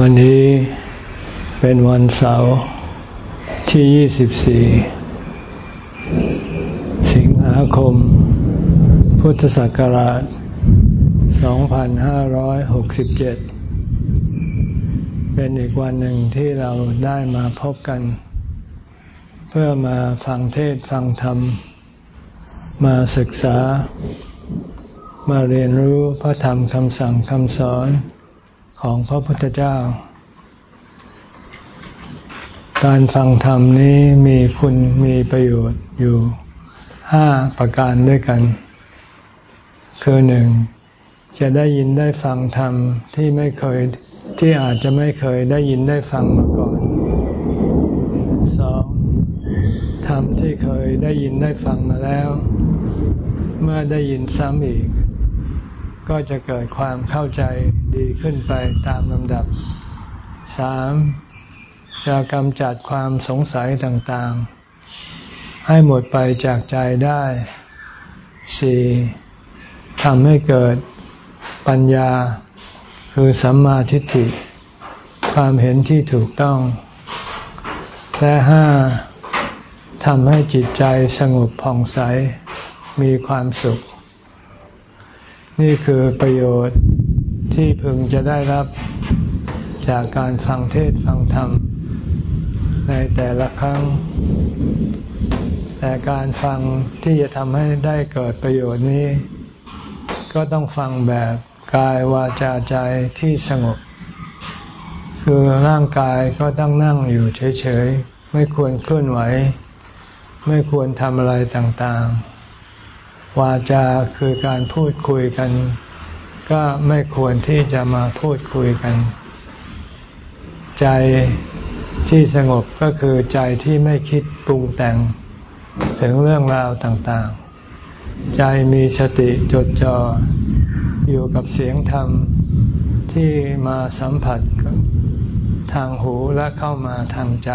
วันนี้เป็นวันเสาร์ที่ 24 สิงหาคม พุทธศักราช 2567 เป็นอีกวันหนึ่งที่เราได้มาพบกัน เพื่อมาฟังเทศฟังธรรม มาศึกษา มาเรียนรู้พระธรรมคำสั่งคำสอน ของพระพุทธเจ้า การฟังธรรมนี้มีคุณมีประโยชน์อยู่ห้าประการด้วยกัน คือหนึ่งจะได้ยินได้ฟังธรรมที่ไม่เคยที่อาจจะไม่เคยได้ยินได้ฟังมาก่อนสองธรรมที่เคยได้ยินได้ฟังมาแล้ว เมื่อได้ยินซ้ำอีก ก็จะเกิดความเข้าใจดีขึ้นไปตามลำดับสามจะกำจัดความสงสัยต่างๆ ให้หมดไปจากใจได้สี่ทำให้เกิดปัญญาคือสัมมาทิฏฐิ ความเห็นที่ถูกต้อง และห้าทำให้จิตใจสงบผ่องใสมีความสุข นี่คือประโยชน์ที่พึงจะได้รับจากการฟังเทศฟังธรรม ในแต่ละครั้ง แต่การฟังที่จะทำให้ได้เกิดประโยชน์นี้ ก็ต้องฟังแบบกายวาจาใจที่สงบ คือร่างกายก็ต้องนั่งอยู่เฉยๆ ไม่ควรเคลื่อนไหว ไม่ควรทำอะไรต่างๆ วาจาคือการพูดคุยกัน ก็ไม่ควรที่จะมาพูดคุยกัน ใจที่สงบก็คือใจที่ไม่คิดปรุงแต่ง ถึงเรื่องราวต่างๆ ใจมีสติจดจ่ออยู่กับเสียงธรรมที่มาสัมผัสทางหูและเข้ามาทางใจ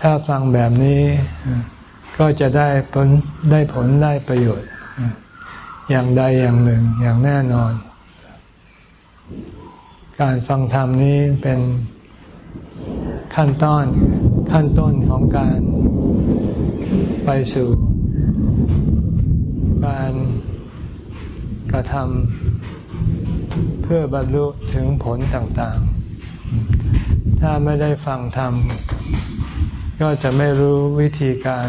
ถ้าฟังแบบนี้ ก็จะได้ผลได้ผลได้ประโยชน์ อย่างใดอย่างหนึ่งอย่างแน่นอน การฟังธรรมนี้เป็นขั้นตอนขั้นต้นของการไปสู่การกระทำเพื่อบรรลุถึงผลต่างๆ ถ้าไม่ได้ฟังธรรม ก็จะไม่รู้วิธีการ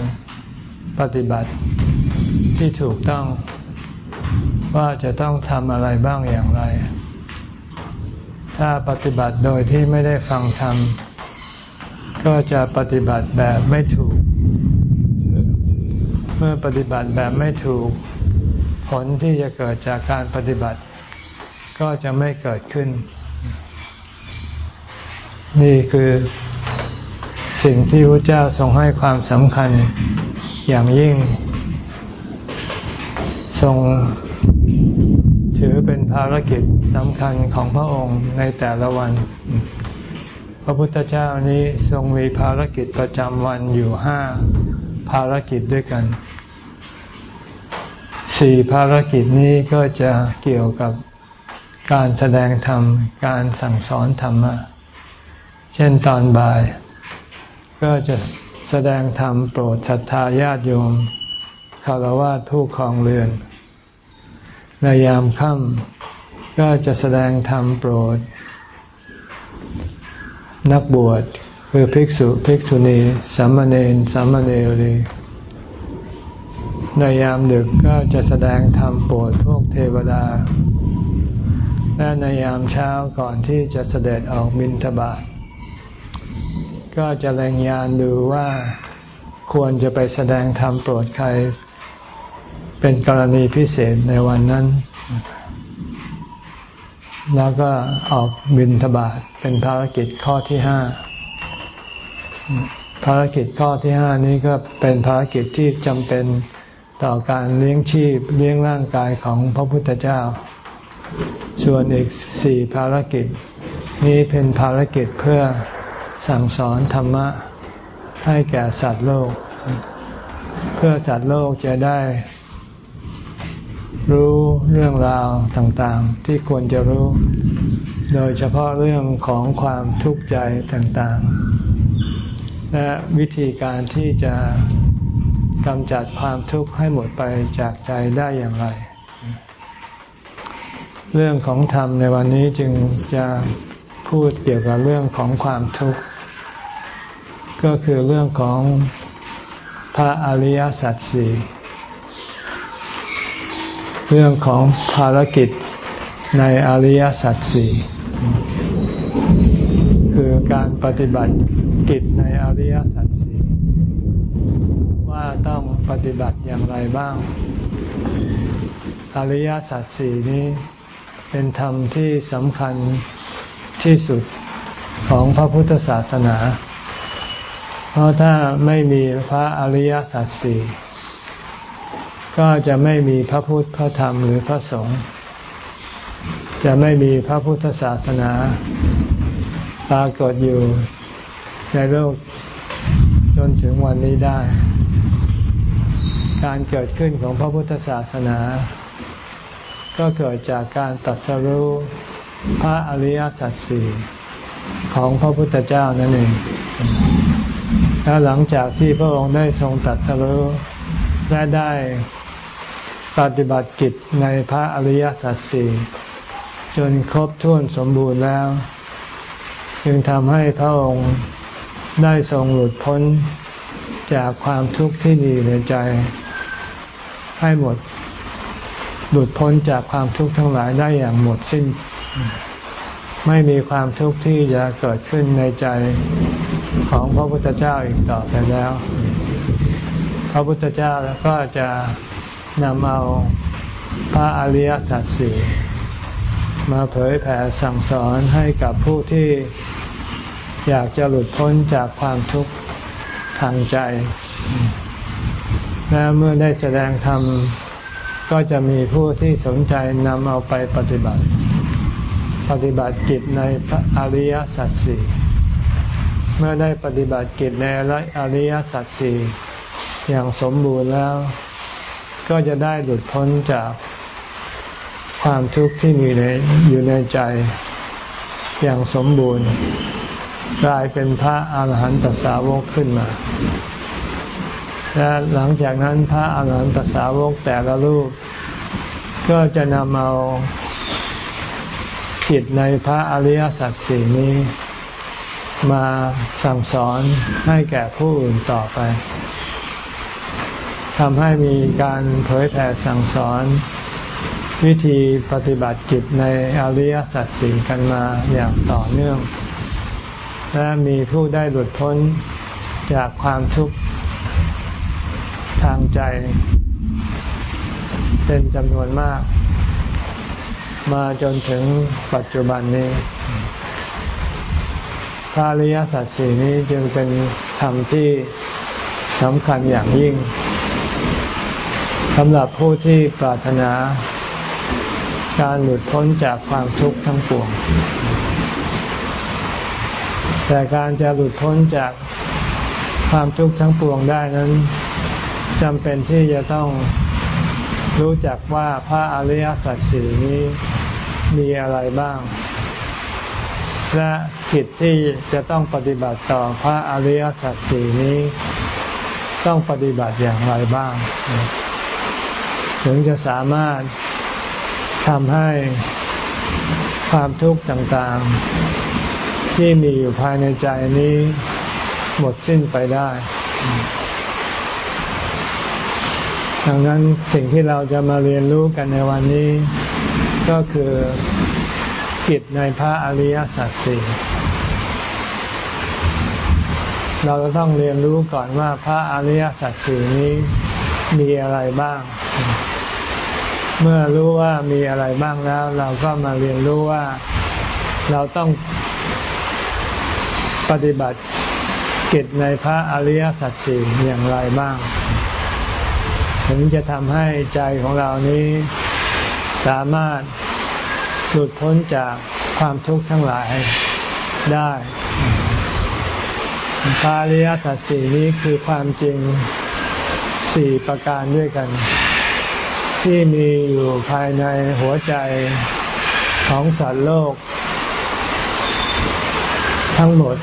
ปฏิบัติที่ถูกต้องว่าจะต้องทำอะไรบ้างอย่างไร ถ้าปฏิบัติโดยที่ไม่ได้ฟังธรรม ก็จะปฏิบัติแบบไม่ถูก เมื่อปฏิบัติแบบไม่ถูก ผลที่จะเกิดจากการปฏิบัติ ก็จะไม่เกิดขึ้น นี่คือสิ่งที่พระเจ้าทรงให้ความสำคัญ อย่างยิ่ง ทรงถือเป็นภารกิจสำคัญของพระองค์ในแต่ละวัน พระพุทธเจ้านี้ทรงมีภารกิจประจำวันอยู่ห้าภารกิจด้วยกัน สี่ภารกิจนี้ก็จะเกี่ยวกับการแสดงธรรม การสั่งสอนธรรมะ เช่นตอนบ่าย ก็จะ แสดงธรรมโปรดศรัทธาญาติโยมคารวะผู้ครองเรือน ในยามค่ำก็จะแสดงธรรมโปรด นักบวชคือภิกษุภิกษุณีสามเณรสามเณรีในยามดึกก็จะแสดงธรรมโปรดพวกเทวดา และในยามเช้าก่อนที่จะเสด็จออกบิณฑบาต ก็จะแรงยานดูว่าควรจะไปแสดงธรรมโปรดใคร เป็นกรณีพิเศษในวันนั้น แล้วก็ออกบินทบาทเป็นภารกิจข้อที่ห้าภารกิจข้อที่ห้านี้ก็เป็นภารกิจที่จำเป็นต่อการเลี้ยงชีพเลี้ยงร่างกายของพระพุทธเจ้า ส่วนอีกสี่ภารกิจ นี้เป็นภารกิจเพื่อ สั่งสอนธรรมะให้แก่สัตว์โลก เพื่อสัตว์โลกจะได้ รู้เรื่องราวต่างๆ ที่ควรจะรู้ โดยเฉพาะเรื่องของความทุกข์ใจต่างๆ และวิธีการที่จะกำจัดความทุกข์ให้หมดไปจากใจได้อย่างไร เรื่องของธรรมในวันนี้จึงจะพูดเกี่ยวกับเรื่องของความทุกข์ ก็คือเรื่องของพระอริยสัจสี่เรื่องของภารกิจในอริยสัจสี่คือการปฏิบัติกิจในอริยสัจสี่ว่าต้องปฏิบัติอย่างไรบ้าง อริยสัจสี่นี้เป็นธรรมที่สำคัญที่สุดของพระพุทธศาสนา ราะถ้าไม่มีพระอริยสัจสี่ก็จะไม่มีพระพุทธพระธรรมหรือพระสงฆ์จะไม่มีพระพุทธศาสนาปรากฏอยู่ในโลกจนถึงวันนี้ได้ การเกิดขึ้นของพระพุทธศาสนา ก็เกิดจากการตัดสรู้พระอริยสัจสี่ของพระพุทธเจ้านั่นเอง และหลังจากที่พระองค์ได้ทรงตัดสรู้และได้ปฏิบัติกิจในพระอริยสัจสี่จนครบถ้วนสมบูรณ์แล้ว จึงทำให้พระองค์ได้ทรงหลุดพ้นจากความทุกข์ที่มีในใจ ให้หมดหลุดพ้นจากความทุกข์ทั้งหลายได้อย่างหมดสิ้น ไม่มีความทุกข์ที่จะเกิดขึ้นในใจของพระพุทธเจ้าอีกต่อไปแล้ว พระพุทธเจ้าก็จะนำเอาพระอริยสัจสี่มาเผยแผ่สั่งสอนให้กับผู้ที่อยากจะหลุดพ้นจากความทุกข์ทางใจ และเมื่อได้แสดงธรรมก็จะมีผู้ที่สนใจนำเอาไปปฏิบัติ ปฏิบัติกิจในพระอริยสัจสี่เมื่อได้ปฏิบัติกิจในอริยสัจสี่อย่างสมบูรณ์แล้ว ก็จะได้หลุดพ้นจากความทุกข์ที่มีในอยู่ในใจอย่างสมบูรณ์ กลายเป็นพระอาหารหันตสาวกขึ้นมาและหลังจากนั้นพระอาหารหันตสาวกแต่ละรูป ก็จะนำเอา จิตในพระอริยสัจสี่นี้ มาสั่งสอนให้แก่ผู้อื่นต่อไปทำให้มีการเผยแผ่สั่งสอน วิธีปฏิบัติกิจในอริยสัจสี่กันมาอย่างต่อเนื่อง และมีผู้ได้หลุดพ้นจากความทุกข์ทางใจ เป็นจำนวนมาก มาจนถึงปัจจุบันนี้พระอริยสัจสี่นี้จึงเป็นธรรมที่สำคัญอย่างยิ่งสำหรับผู้ที่ปรารถนาการหลุดพ้นจากความทุกข์ทั้งปวง แต่การจะหลุดพ้นจากความทุกข์ทั้งปวงได้นั้นจำเป็นที่จะต้องรู้จักว่าพระอริยสัจสี่นี้ มีอะไรบ้าง และกิจที่จะต้องปฏิบัติต่อพระอริยสัจสี่นี้ ต้องปฏิบัติอย่างไรบ้าง ถึงจะสามารถทำให้ความทุกข์ต่างๆ ที่มีอยู่ภายในใจนี้ หมดสิ้นไปได้ ดังนั้นสิ่งที่เราจะมาเรียนรู้กันในวันนี้ ก็คือกิจในพระอริยสัจสี่เราจะต้องเรียนรู้ก่อนว่าพระอริยสัจสี่นี้มีอะไรบ้าง เมื่อรู้ว่ามีอะไรบ้างแล้ว เราก็มาเรียนรู้ว่าเราต้องปฏิบัติกิจในพระอริยสัจสี่อย่างไรบ้าง ถึงจะทำให้ใจของเรานี้ สามารถหลุดพ้นจากความทุกข์ทั้งหลายได้พระอริยสัจสี่นี้คือความจริงสี่ประการด้วยกัน ที่มีอยู่ภายในหัวใจของสัตว์โลก ทั้งหมด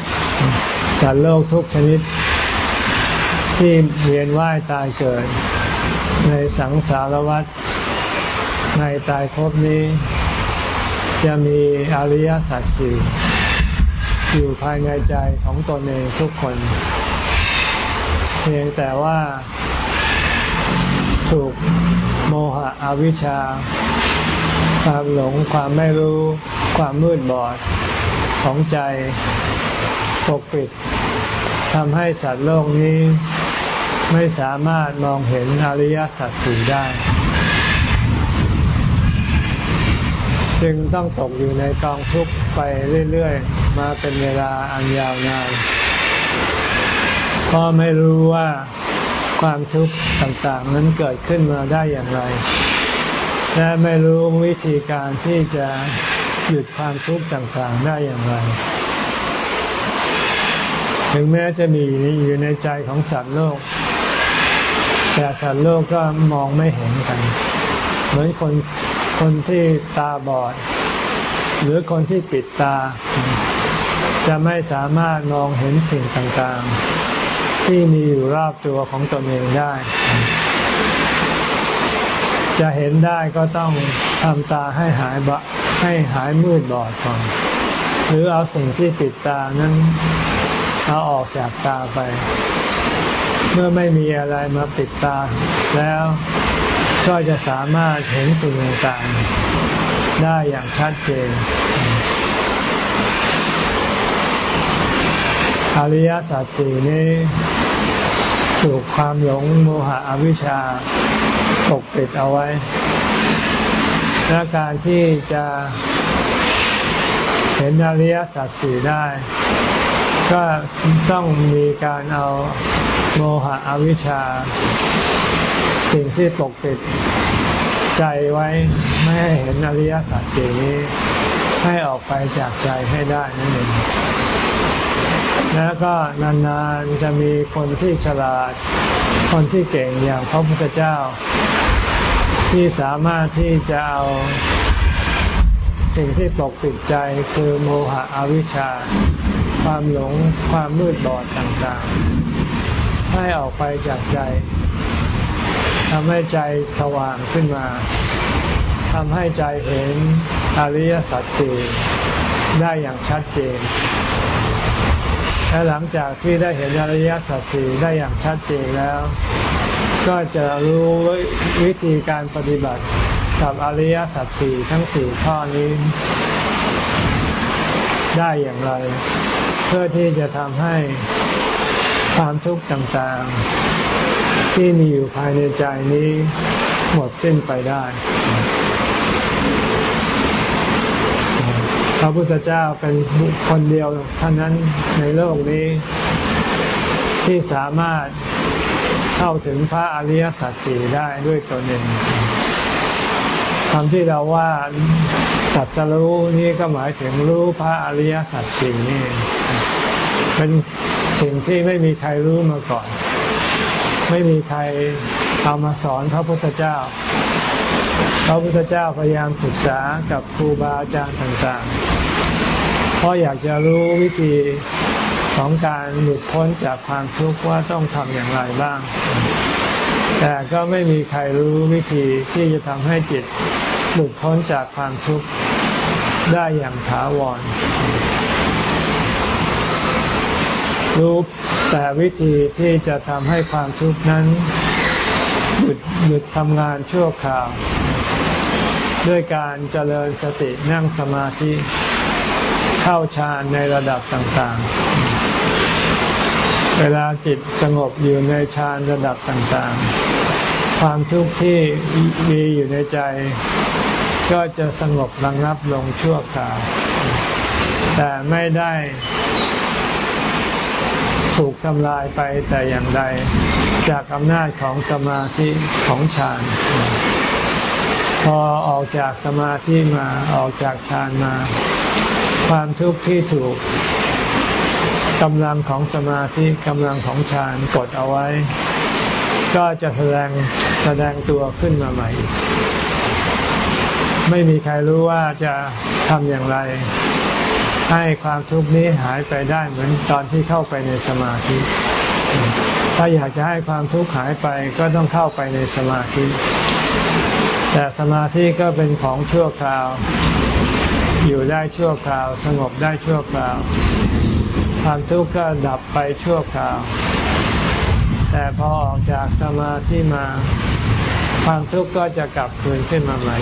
สัตว์โลกทุกชนิด ที่เวียนว่ายตายเกิด ในสังสารวัฏ ในตายภพนี้ จะมีอริยสัจสี่อยู่ภายในใจของตนเองทุกคน เพียงแต่ว่าถูกโมหะอวิชชา ความหลงความไม่รู้ความมืดบอดของใจปกปิดทำให้สัตว์โลกนี้ไม่สามารถมองเห็นอริยสัจสี่ได้ จึงต้องตกอยู่ในกองทุกข์ไปเรื่อยๆ มาเป็นเวลาอันยาวนานเพราะไม่รู้ว่าความทุกข์ต่างๆ นั้นเกิดขึ้นมาได้อย่างไร และไม่รู้วิธีการที่จะหยุดความทุกข์ต่างๆ ได้อย่างไร ถึงแม้จะมีอยู่ในใจของสัตว์โลก แต่สัตว์โลกก็มองไม่เห็นกัน เหมือนคน คนที่ตาบอด หรือคนที่ปิดตา จะไม่สามารถมองเห็นสิ่งต่างๆ ที่มีอยู่รอบตัวของตนเองได้ จะเห็นได้ก็ต้องทำตาให้หายบะให้หายมืดบอดก่อน หรือเอาสิ่งที่ปิดตานั้นเอาออกจากตาไป เมื่อไม่มีอะไรมาปิดตา แล้ว ก็จะสามารถเห็นสิ่งต่างๆได้อย่างชัดเจน อริยสัจสี่นี้ถูกความหลงโมหะอวิชชาปกปิดเอาไว้ และการที่จะเห็นอริยสัจสี่ได้ ก็ต้องมีการเอาโมหะอวิชชา สิ่งที่ปกปิดใจไว้ไม่ให้เห็นอริยสัจสี่นี้ ให้ออกไปจากใจให้ได้นั่นเองแล้วก็นานๆจะมีคนที่ฉลาด คนที่เก่งอย่างพระพุทธเจ้า ที่สามารถที่จะเอา สิ่งที่ปกปิดใจคือโมหะอวิชชา ความหลงความมืดบอดต่างๆ ให้ออกไปจากใจ ทำให้ใจสว่างขึ้นมาทำให้ใจเห็นอริยสัจสี่ได้อย่างชัดเจน และหลังจากที่ได้เห็นอริยสัจสี่ได้อย่างชัดเจนแล้ว ก็จะรู้วิธีการปฏิบัติกับอริยสัจสี่ทั้งสี่ข้อนี้ ได้อย่างไร เพื่อที่จะทำให้ความทุกข์ต่างๆ ที่มีอยู่ภายในใจนี้หมดสิ้นไปได้ พระพุทธเจ้าเป็นคนเดียวเท่านั้นในโลกนี้ ที่สามารถเข้าถึงพระอริยสัจสี่ได้ด้วยตนเองคำที่เราว่าสัจรู้นี่ก็หมายถึงรู้พระอริยสัจสี่นี่เป็นสิ่งที่ไม่มีใครรู้มาก่อน ไม่มีใครเอามาสอนพระพุทธเจ้า พระพุทธเจ้าพยายามศึกษากับครูบาอาจารย์ต่างๆ เพราะอยากจะรู้วิธีของการหลุดพ้นจากความทุกข์ว่าต้องทำอย่างไรบ้าง แต่ก็ไม่มีใครรู้วิธีที่จะทำให้จิตหลุดพ้นจากความทุกข์ได้อย่างถาวรรู้ แต่วิธีที่จะทำให้ความทุกข์นั้นหยุดหยุดทำงานชั่วคราว ด้วยการเจริญสตินั่งสมาธิเข้าฌานในระดับต่างๆ เวลาจิตสงบอยู่ในฌานระดับต่างๆ ความทุกข์ที่มีอยู่ในใจ ก็จะสงบระงับลงชั่วคราว แต่ไม่ได้ ถูกทำลายไปแต่อย่างใด จากอำนาจของสมาธิของฌานพอออกจากสมาธิมาออกจากฌานมา ความทุกข์ที่ถูกกำลังของสมาธิกำลังของฌานกดเอาไว้ ก็จะแสดงแสดงตัวขึ้นมาใหม่ ไม่มีใครรู้ว่าจะทำอย่างไร ให้ความทุกข์นี้หายไปได้เหมือนตอนที่เข้าไปในสมาธิ ถ้าอยากจะให้ความทุกข์หายไปก็ต้องเข้าไปในสมาธิ แต่สมาธิก็เป็นของชั่วคราว อยู่ได้ชั่วคราว สงบได้ชั่วคราว ความทุกข์ก็ดับไปชั่วคราว แต่พอออกจากสมาธิมา ความทุกข์ก็จะกลับคืนขึ้นมาใหม่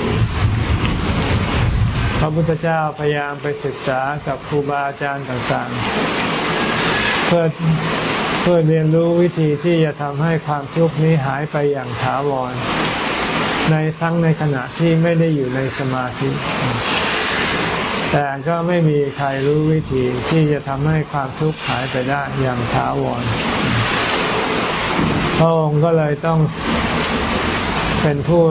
ระพุทธเจ้าพยายามไปศึกษากับครูบาอาจารย์ต่างๆ เพื่อเพื่อเรียนรู้วิธีที่จะทำให้ความทุกข์นี้หายไปอย่างถาวร ในทั้งในขณะที่ไม่ได้อยู่ในสมาธิ แต่ก็ไม่มีใครรู้วิธีที่จะทำให้ความทุกข์หายไปได้อย่างถาวรพระองค์ก็เลยต้องเป็นผู้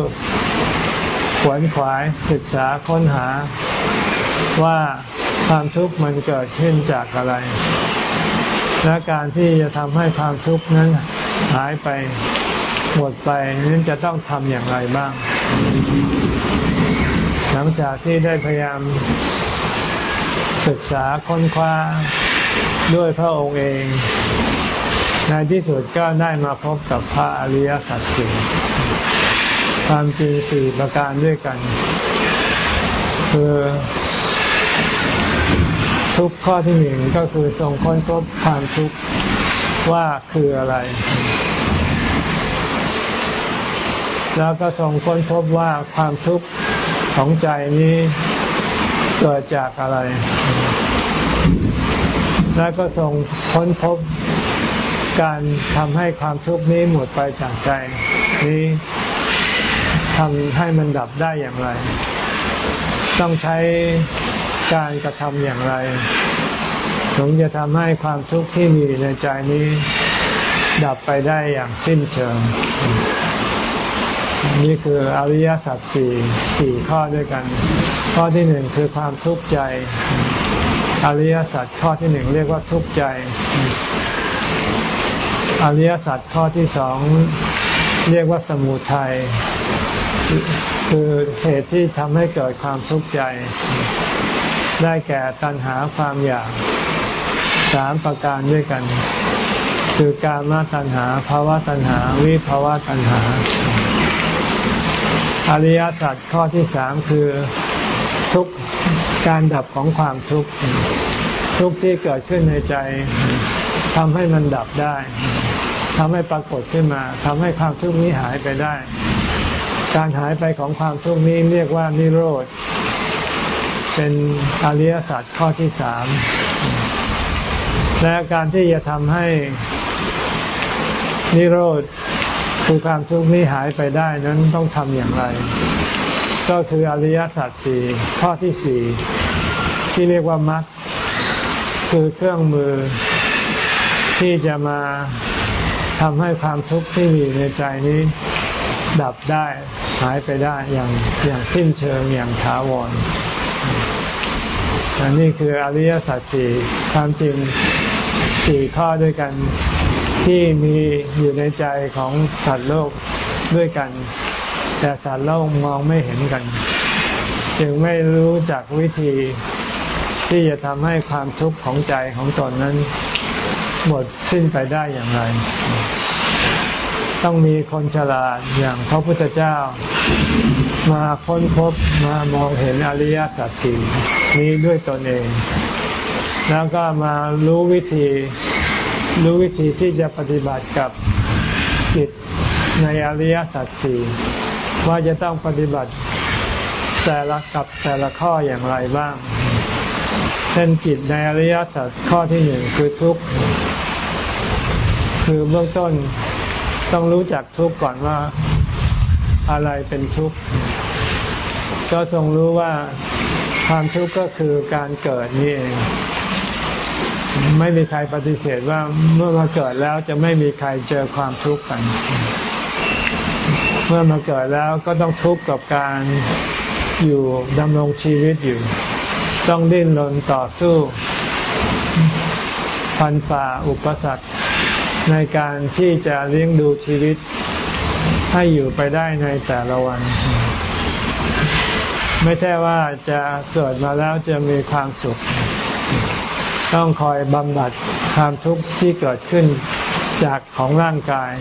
ขวนขวายศึกษาค้นหาว่าความทุกข์มันเกิดขึ้นจากอะไร และการที่จะทำให้ความทุกข์นั้นหายไปหมดไปนั้นจะต้องทำอย่างไรบ้าง หลังจากที่ได้พยายามศึกษาค้นคว้าด้วยพระองค์เอง ในที่สุดก็ได้มาพบกับพระอริยสัจสี่ ความจริงสี่ประการด้วยกัน คือทุกข้อที่หนึ่งก็คือทรงค้นพบความทุกข์ว่าคืออะไร แล้วก็ทรงค้นพบว่าความทุกข์ของใจนี้เกิดจากอะไร แล้วก็ทรงค้นพบการทำให้ความทุกข์นี้หมดไปจากใจนี้ ทำให้มันดับได้อย่างไร ต้องใช้การกระทำอย่างไรถึงจะทำให้ความทุกข์ที่มีในใจนี้ ดับไปได้อย่างสิ้นเชิง นี่คืออริยสัจสี่สี่ข้อด้วยกัน ข้อที่หนึ่งคือความทุกข์ใจ อริยสัจข้อที่หนึ่งเรียกว่าทุกข์ใจ อริยสัจข้อที่สองเรียกว่าสมุทัย คือเหตุที่ทำให้เกิดความทุกข์ใจ ได้แก่ตัณหาความอยากสามประการด้วยกัน คือการมาตัณหาภาวะตัณหา วิภาวะตัณหา อริยสัจข้อที่สามคือทุกการดับของความทุกข์ทุกที่เกิดขึ้นในใจทำให้มันดับได้ทำให้ปรากฏขึ้นมาทำให้ความทุกข์นี้หายไปได้ การหายไปของความทุกข์นี้เรียกว่านิโรธ เป็นอริยสัจข้อที่สาม และการที่จะทำให้นิโรธคือความทุกข์นี้หายไปได้นั้นต้องทำอย่างไร ก็คืออริยสัจสี่ข้อที่สี่ที่เรียกว่ามรรคคือเครื่องมือที่จะมาทำให้ความทุกข์ที่มีในใจนี้ ดับได้หายไปได้อย่างอย่างสิ้นเชิงอย่างถาวรอันนี้คืออริยสัจสี่ความจริงสี่ข้อด้วยกันที่มีอยู่ในใจของสัตว์โลกด้วยกัน แต่สัตว์โลกมองไม่เห็นกัน จึงไม่รู้จักวิธีที่จะทำให้ความทุกข์ของใจของตนนั้น หมดสิ้นไปได้อย่างไร ต้องมีคนฉลาดอย่างพระพุทธเจ้า มาค้นพบมามองเห็นอริยสัจสี่นี้ด้วยตนเอง แล้วก็มารู้วิธีรู้วิธีที่จะปฏิบัติกับจิตในอริยสัจสี่ว่าจะต้องปฏิบัติแต่ละกับแต่ละข้ออย่างไรบ้าง เช่นจิตในอริยสัจข้อที่หนึ่งคือทุกข์ คือเบื้องต้น ต้องรู้จักทุกข์ก่อนว่าอะไรเป็นทุกข์ก็ทรงรู้ว่าความทุกข์ก็คือการเกิดนี่เองไม่มีใครปฏิเสธว่าเมื่อมาเกิดแล้วจะไม่มีใครเจอความทุกข์กัน เมื่อมาเกิดแล้วก็ต้องทุกข์กับการอยู่ดำรงชีวิตอยู่ ต้องดิ้นรนต่อสู้ พันฝ่าอุปสรรค ในการที่จะเลี้ยงดูชีวิตให้อยู่ไปได้ในแต่ละวัน ไม่ใช่ว่าจะเกิดมาแล้วจะมีความสุข ต้องคอยบำบัดความทุกข์ที่เกิดขึ้นจากของร่างกาย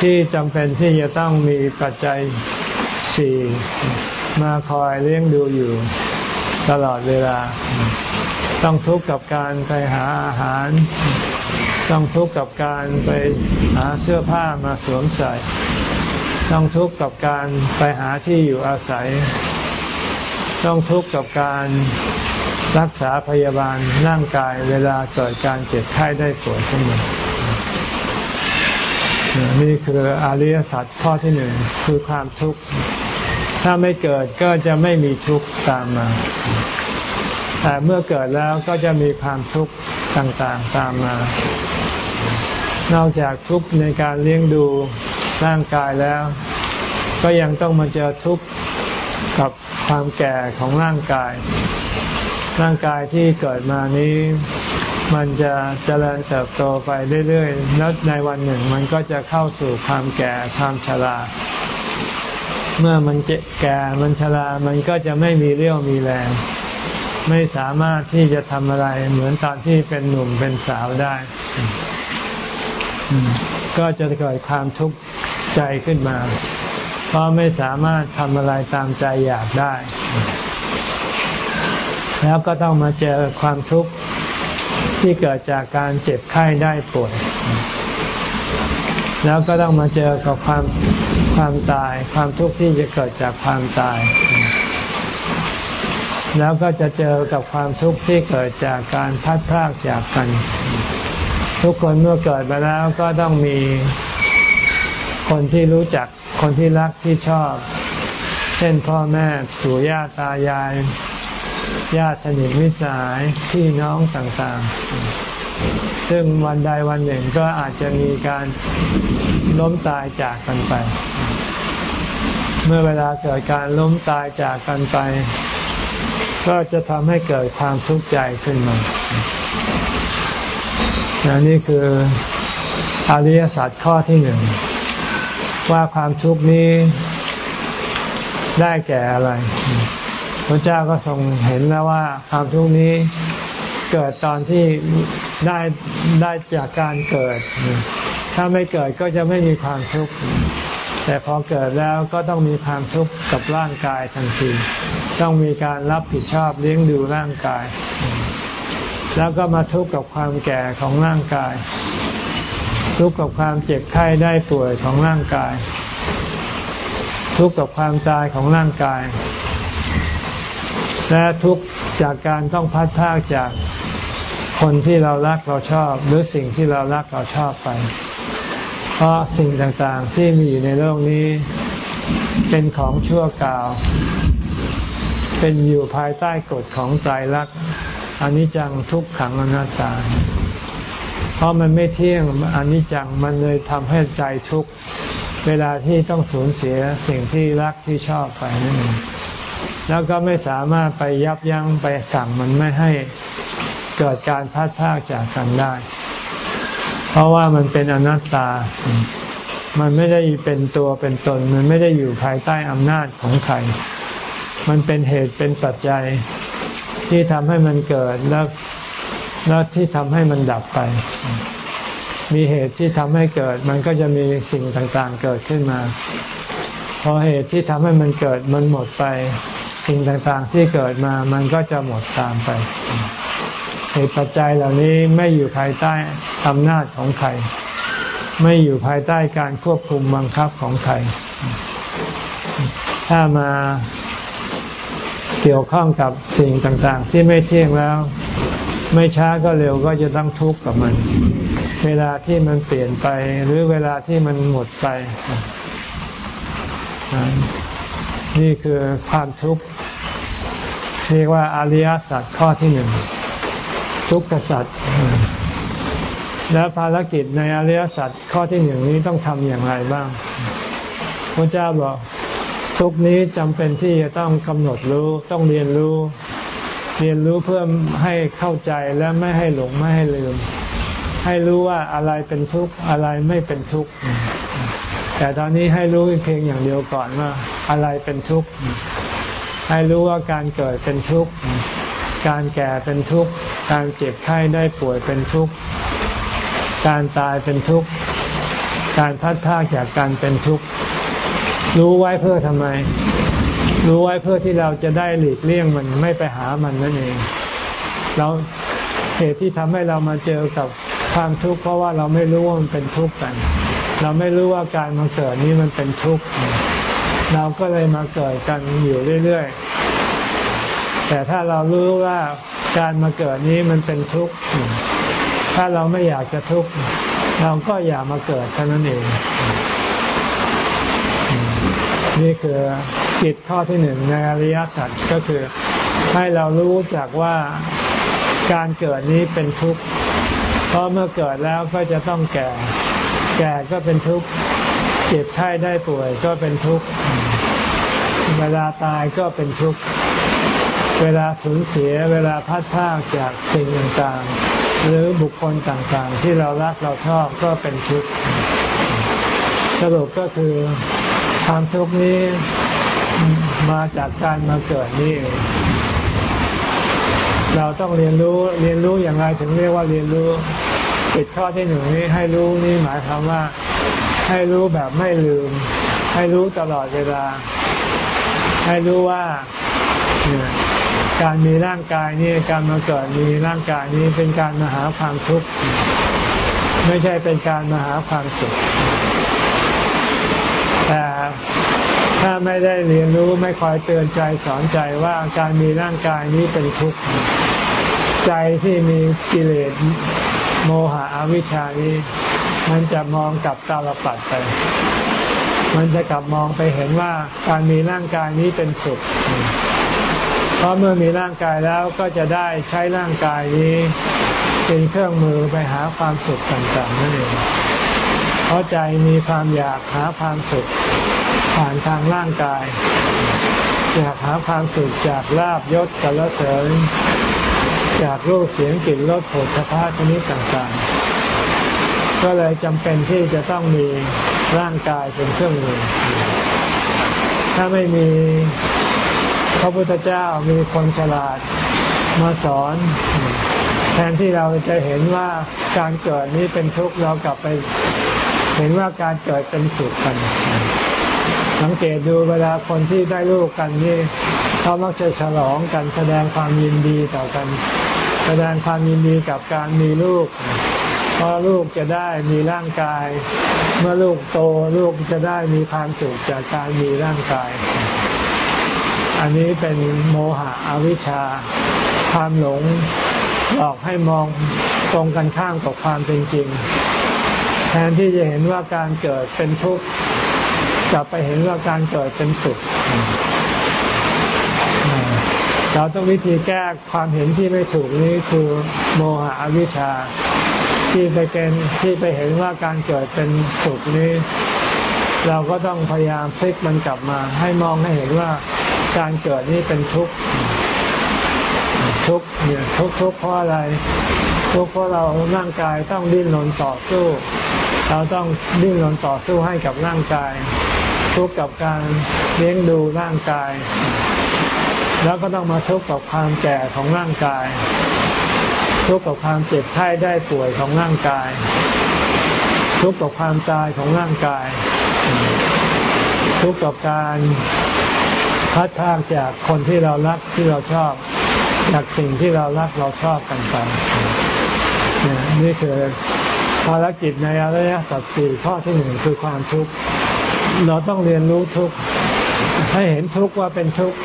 ที่จำเป็นที่จะต้องมีปัจจัยสี่มาคอยเลี้ยงดูอยู่ตลอดเวลา ต้องทุกข์กับการไปหาอาหาร ต้องทุกข์กับการไปหาเสื้อผ้ามาสวมใส่ ต้องทุกข์กับการไปหาที่อยู่อาศัย ต้องทุกข์กับการรักษาพยาบาลร่างกายเวลาเกิดการเจ็บไข้ได้ป่วยขึ้นมานี่คืออริยสัจข้อที่หนึ่งคือความทุกข์ ถ้าไม่เกิดก็จะไม่มีทุกข์ตามมา แต่เมื่อเกิดแล้วก็จะมีความทุกข์ต่างๆตามมา นอกจากทุกข์ในการเลี้ยงดูร่างกายแล้ว ก็ยังต้องมาเจอทุกข์กับความแก่ของร่างกาย ร่างกายที่เกิดมานี้ มันจะเจริญเติบโตไปเรื่อยๆ แล้วในวันหนึ่งมันก็จะเข้าสู่ความแก่ความชราเมื่อมันแก่มันชรา มันก็จะไม่มีเรี่ยวมีแรง ไม่สามารถที่จะทำอะไรเหมือนตอนที่เป็นหนุ่มเป็นสาวได้ ก็จะเกิดความทุกข์ใจขึ้นมา เพราะไม่สามารถทำอะไรตามใจอยากได้ แล้วก็ต้องมาเจอความทุกข์ที่เกิดจากการเจ็บไข้ได้ป่วย แล้วก็ต้องมาเจอกับความความตาย ความทุกข์ที่จะเกิดจากความตาย แล้วก็จะเจอกับความทุกข์ที่เกิดจากการพัดพรากจากกัน ทุกคนเมื่อเกิดมาแล้วก็ต้องมีคนที่รู้จักคนที่รักที่ชอบ เช่นพ่อแม่ปู่ย่าตายาย ญาติสนิทมิตรสหายพี่น้องต่างๆ ซึ่งวันใดวันหนึ่งก็อาจจะมีการล้มตายจากกันไป เมื่อเวลาเกิดการล้มตายจากกันไป ก็จะทำให้เกิดความทุกข์ใจขึ้นมาและนี่คืออริยสัจข้อที่หนึ่ง ว่าความทุกข์นี้ได้แก่อะไร พระเจ้าก็ทรงเห็นแล้วว่าความทุกข์นี้เกิดตอนที่ได้ได้จากการเกิด ถ้าไม่เกิดก็จะไม่มีความทุกข์ แต่พอเกิดแล้วก็ต้องมีความทุกข์กับร่างกายทันที ต้องมีการรับผิดชอบเลี้ยงดูร่างกาย แล้วก็มาทุกข์กับความแก่ของร่างกาย ทุกข์กับความเจ็บไข้ได้ป่วยของร่างกาย ทุกข์กับความตายของร่างกาย และทุกข์จากการต้องพัดพากจากคนที่เรารักเราชอบ หรือสิ่งที่เรารักเราชอบไป เพราะสิ่งต่างๆที่มีอยู่ในโลกนี้ เป็นของชั่วคราว เป็นอยู่ภายใต้กฎของใจรักอันนี้จังทุกขังอนัตตา เพราะมันไม่เที่ยงอันนี้จังมันเลยทำให้ใจทุกเวลาที่ต้องสูญเสียสิ่งที่รักที่ชอบไปนั่นเองแล้วก็ไม่สามารถไปยับยั้งไปสั่งมันไม่ให้เกิดการพัดพากจากกันได้ ราะว่ามันเป็นอนัตตา มันไม่ได้เป็นตัวเป็นตน มันไม่ได้อยู่ภายใต้อำนาจของใคร มันเป็นเหตุเป็นปัจจัยที่ทำให้มันเกิดแล้วแล้วที่ทำให้มันดับไป มีเหตุที่ทำให้เกิด มันก็จะมีสิ่งต่างๆเกิดขึ้นมา พอเหตุที่ทำให้มันเกิดมันหมดไป สิ่งต่างๆที่เกิดมา มันก็จะหมดตามไป เหตุปัจจัยเหล่านี้ไม่อยู่ภายใต้อำนาจของใคร ไม่อยู่ภายใต้การควบคุมบังคับของใคร ถ้ามาเกี่ยวข้องกับสิ่งต่างๆ ที่ไม่เที่ยงแล้ว ไม่ช้าก็เร็วก็จะต้องทุกข์กับมัน เวลาที่มันเปลี่ยนไปหรือเวลาที่มันหมดไป นี่คือความทุกข์เรียกว่าอริยสัจข้อที่หนึ่ง ทุกขสัจและภารกิจในอริยสัจข้อที่หนึ่งนี้ต้องทำอย่างไรบ้างพระเจ้าบอกทุกนี้จำเป็นที่จะต้องกำหนดรู้ต้องเรียนรู้ เรียนรู้เพื่อให้เข้าใจและไม่ให้หลงไม่ให้ลืม ให้รู้ว่าอะไรเป็นทุกข์อะไรไม่เป็นทุกข์แต่ตอนนี้ให้รู้เพียงอย่างเดียวก่อนว่า อะไรเป็นทุกข์ให้รู้ว่าการเกิดเป็นทุกข์ การแก่เป็นทุกข์ การเจ็บไข้ได้ป่วยเป็นทุกข์ การตายเป็นทุกข์ การพัดพากจากการเป็นทุกข์ รู้ไว้เพื่อทำไม รู้ไว้เพื่อที่เราจะได้หลีกเลี่ยงมันไม่ไปหามันนั่นเองเราเหตุที่ทำให้เรามาเจอกับความทุกข์เพราะว่าเราไม่รู้ว่ามันเป็นทุกข์กัน เราไม่รู้ว่าการมาเกิดนี้มันเป็นทุกข์ เราก็เลยมาเกิดกันอยู่เรื่อย ๆ แต่ถ้าเรารู้ว่าการมาเกิดนี้มันเป็นทุกข์ ถ้าเราไม่อยากจะทุกข์ เราก็อย่ามาเกิดเท่านั้นเอง นี่คือกิจข้อที่หนึ่งในอริยสัจก็คือให้เรารู้จักว่าการเกิดนี้เป็นทุกข์ เพราะเมื่อเกิดแล้วก็จะต้องแก่ แก่ก็เป็นทุกข์เจ็บไข้ได้ป่วยก็เป็นทุกข์ เวลาตายก็เป็นทุกข์ เวลาสูญเสียเวลาพัดพากจากสิ่งต่างๆ หรือบุคคลต่างๆ ที่เรารักเราชอบก็เป็นทุกข์สรุปก็คือความทุกข์นี้มาจากการมาเกิดนี่เองเราต้องเรียนรู้เรียนรู้อย่างไรถึงเรียกว่าเรียนรู้ปิดข้อที่หนึ่งนี้ให้รู้นี่หมายความว่า ให้รู้แบบไม่ลืม ให้รู้ตลอดเวลา ให้รู้ว่า การมีร่างกายนี้การมาเกิดมีร่างกายนี้เป็นการมาหาความทุกข์ไม่ใช่เป็นการมาหาความสุขแต่ถ้าไม่ได้เรียนรู้ไม่คอยเตือนใจสอนใจว่าการมีร่างกายนี้เป็นทุกข์ใจที่มีกิเลสโมหะอวิชานี้ มันจะมองกลับตาลปัดไป มันจะกลับมองไปเห็นว่าการมีร่างกายนี้เป็นสุข เพราะเมื่อมีร่างกายแล้วก็จะได้ใช้ร่างกายนี้ เป็นเครื่องมือไปหาความสุขต่างๆนั่นเองเพราะใจมีความอยากหาความสุขผ่านทางร่างกาย อยากหาความสุขจากลาบยศสรรเสริญ จากรูปเสียงกลิ่นรสผลพาชนิดต่างๆ ก็เลยจำเป็นที่จะต้องมีร่างกายเป็นเครื่องมือถ้าไม่มี พระพุทธเจ้ามีคนฉลาดมาสอน แทนที่เราจะเห็นว่าการเกิดนี้เป็นทุกข์เรากลับไป เห็นว่าการเกิดเป็นสุขกันสังเกตดูเวลาคนที่ได้ลูกกันนี่เขามักจะฉลองกันแสดงความยินดีต่อกัน แสดงความยินดีกับการมีลูกเพราะลูกจะได้มีร่างกาย เมื่อลูกโตลูกจะได้มีความสุขจากการมีร่างกาย อันนี้เป็นโมหะอวิชชา ความหลงหลอกให้มองตรงกันข้ามกับความเป็นจริง แทนที่จะเห็นว่าการเกิดเป็นทุกข์กลับไปเห็นว่าการเกิดเป็นสุขเราต้องวิธีแก้ความเห็นที่ไม่ถูกนี้คือโมหะอวิชชา ที่ไปเกณฑ์ที่ไปเห็นว่าการเกิดเป็นสุขนี้ เราก็ต้องพยายามพลิกมันกลับมา ให้มองให้เห็นว่า การเกิดนี้เป็นทุกข์ทุกข์เนี่ยทุกทุกเพราะอะไร ทุกเพราะเราร่างกายต้องดิ้นรนต่อสู้ เราต้องดิ้นรนต่อสู้ให้กับร่างกาย ทุกกับการเลี้ยงดูร่างกาย แล้วก็ต้องมาทุกข์กับความแก่ของร่างกาย ทุกข์กับความเจ็บไข้ได้ป่วยของร่างกาย ทุกข์กับความตายของร่างกาย ทุกข์กับการ พัดพากจากคนที่เรารักที่เราชอบ จากสิ่งที่เรารักเราชอบกันไปนี่คือภารกิจในอริยสัจสี่ข้อที่หนึ่งคือความทุกข์เราต้องเรียนรู้ทุกข์ให้เห็นทุกข์ว่าเป็นทุกข์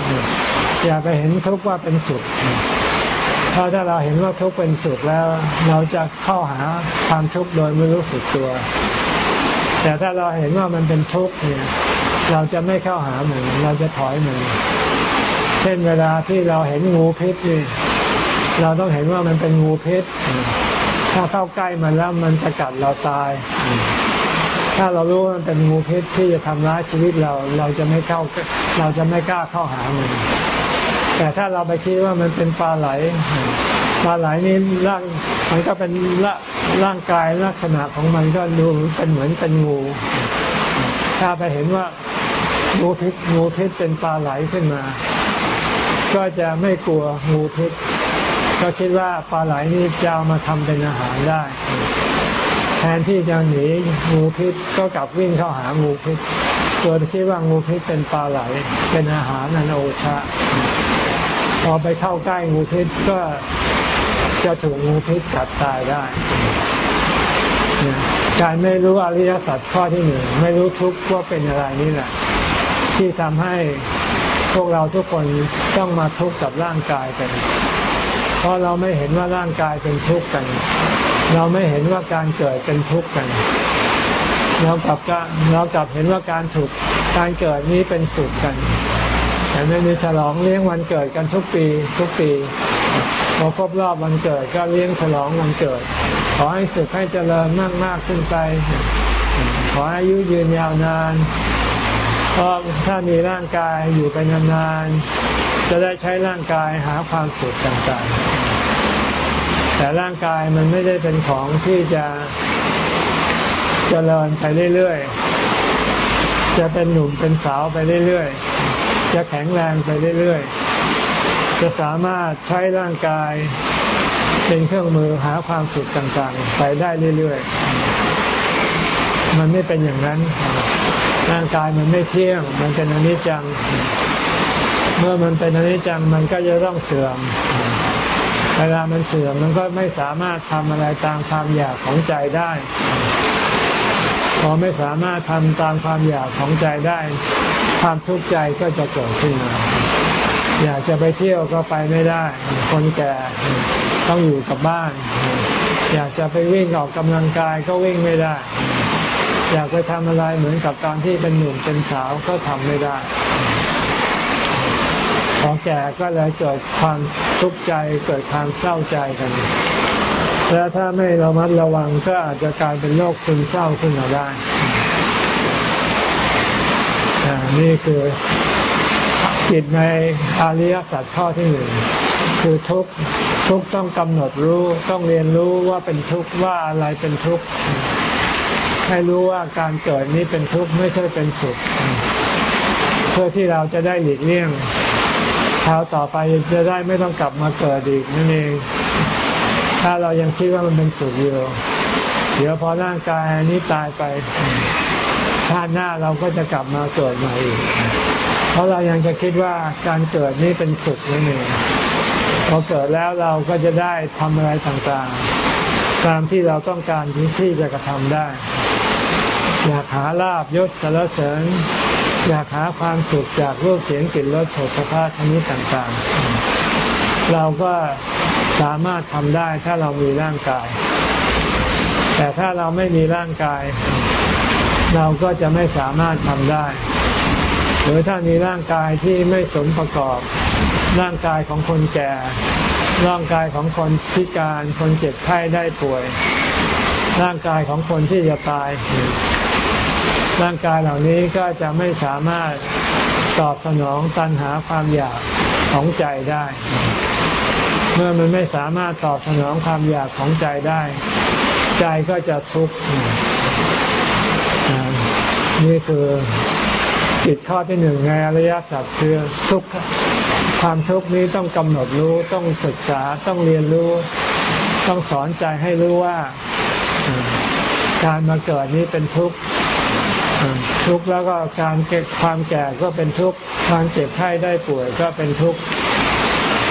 อย่าไปเห็นทุกข์ว่าเป็นสุขถ้าถ้าเราเห็นว่าทุกข์เป็นสุขแล้ว เราจะเข้าหาความทุกข์โดยไม่รู้สึกตัว แต่ถ้าเราเห็นว่ามันเป็นทุกข์เนี่ย เราจะไม่เข้าหาหมันเราจะถอยหมันเช่นเวลาที่เราเห็นงูพิษนี่เราต้องเห็นว่ามันเป็นงูพิษ ถ้าเข้าใกล้มันแล้วมันจะกัดเราตาย ถ้าเรารู้ว่ามันเป็นงูพิษที่จะทำร้ายชีวิตเราเราจะไม่เข้าเราจะไม่กล้าเข้าหามัน แต่ถ้าเราไปคิดว่ามันเป็นปลาไหลปลาไหลนี่ร่างมันก็เป็นร่างกายลักษณะของมันก็ดูเป็นเหมือนเป็นงู ถ้าไปเห็นว่า งูพิษงูพิษเป็นปลาไหลขึ้นมา ก็จะไม่กลัวงูพิษ ก็คิดว่าปลาไหลนี่จะเอามาทำเป็นอาหารได้ แทนที่จะหนีงูพิษก็กลับวิ่งเข้าหางูพิษโดยคิดว่างูพิษเป็นปลาไหล เป็นอาหารนันโอชะพอไปเข้าใกล้งูพิษก็จะถูกงูพิษกัดตายได้การไม่รู้อริยสัจข้อที่หนึ่งไม่รู้ทุกข์ว่าเป็นอะไรนี่แหละ ที่ทำให้พวกเราทุกคนต้องมาทุกข์กับร่างกายกัน เพราะเราไม่เห็นว่าร่างกายเป็นทุกข์กัน เราไม่เห็นว่าการเกิดเป็นทุกข์กัน เรากลับเรากลับเห็นว่าการถูกการเกิดนี้เป็นสุขกันแต่ไม่มีฉลองเลี้ยงวันเกิดกันทุกปี ทุกปีพอครบรอบวันเกิดก็เลี้ยงฉลองวันเกิด ขอให้สุขให้เจริญมากมากขึ้นไป ขอให้อายุยืนยาวนาน เพราะถ้ามีร่างกายอยู่ไปนานๆ จะได้ใช้ร่างกายหาความสุขต่างๆ แต่ร่างกายมันไม่ได้เป็นของที่จะเจริญไปเรื่อยๆ จะเป็นหนุ่มเป็นสาวไปเรื่อยๆ จะแข็งแรงไปเรื่อยๆ จะสามารถใช้ร่างกายเป็นเครื่องมือหาความสุขต่างๆ ไปได้เรื่อยๆ มันไม่เป็นอย่างนั้น ร่างกายมันไม่เที่ยง มันเป็นอนิจจัง เมื่อมันเป็นอนิจจังมันก็จะต้องเสื่อม เวลามันเสื่อมมันก็ไม่สามารถทำอะไรตามความอยากของใจได้ พอไม่สามารถทำตามความอยากของใจได้ ความทุกข์ใจก็จะเกิดขึ้นมาอยากจะไปเที่ยวก็ไปไม่ได้ คนแก่ต้องอยู่กับบ้าน อยากจะไปวิ่งออกกำลังกายก็วิ่งไม่ได้ อยากไปทำอะไรเหมือนกับตอนที่เป็นหนุ่มเป็นสาวก็ทำไม่ได้พอแก่ก็เลยเกิดความทุกข์ใจเกิดความเศร้าใจกันแล้วถ้าไม่ระมัดระวังก็อาจจะกลายเป็นโรคซึมเศร้าขึ้นมาได้นี่คือจิตในอริยสัจข้อที่หนึ่งคือทุกทุกต้องกำหนดรู้ต้องเรียนรู้ว่าเป็นทุกข์ว่าอะไรเป็นทุกข์ ให้รู้ว่าการเกิดนี้เป็นทุกข์ไม่ใช่เป็นสุข เพื่อที่เราจะได้หลีกเลี่ยงคราวต่อไปจะได้ไม่ต้องกลับมาเกิดอีกนั่นเอง ถ้าเรายังคิดว่ามันเป็นสุขอยู่เดี๋ยวพอร่างกายนี้ตายไปชาติหน้าเราก็จะกลับมาเกิดใหม่อีก เพราะเรายังจะคิดว่าการเกิดนี้เป็นสุขนั่นเองพอเกิดแล้วเราก็จะได้ทำอะไรต่างๆ ตามที่เราต้องการที่จะกระทำได้ อยากหาลาบยศสารเสริญ อยากหาความสุขจากรูปเสียงกลิ่นรสโผฏฐัพชนิดต่างๆ เราก็สามารถทำได้ถ้าเรามีร่างกาย แต่ถ้าเราไม่มีร่างกาย เราก็จะไม่สามารถทำได้ หรือถ้ามีร่างกายที่ไม่สมประกอบ ร่างกายของคนแก่ ร่างกายของคนพิการ คนเจ็บไข้ได้ป่วย ร่างกายของคนที่จะตาย ร่างกายเหล่านี้ก็จะไม่สามารถตอบสนองตันหาความอยากของใจได้ เมื่อมันไม่สามารถตอบสนองความอยากของใจได้ ใจก็จะทุกข์นี่คือจิตข้อที่หนึ่งในอริยสัจคือทุกข์ความทุกข์นี้ต้องกำหนดรู้ต้องศึกษาต้องเรียนรู้ ต้องสอนใจให้รู้ว่า การมาเกิดนี้เป็นทุกข์ ทุกข์แล้วก็การเก็บความแก่ก็เป็นทุกข์ความเจ็บไข้ได้ป่วยก็เป็นทุกข์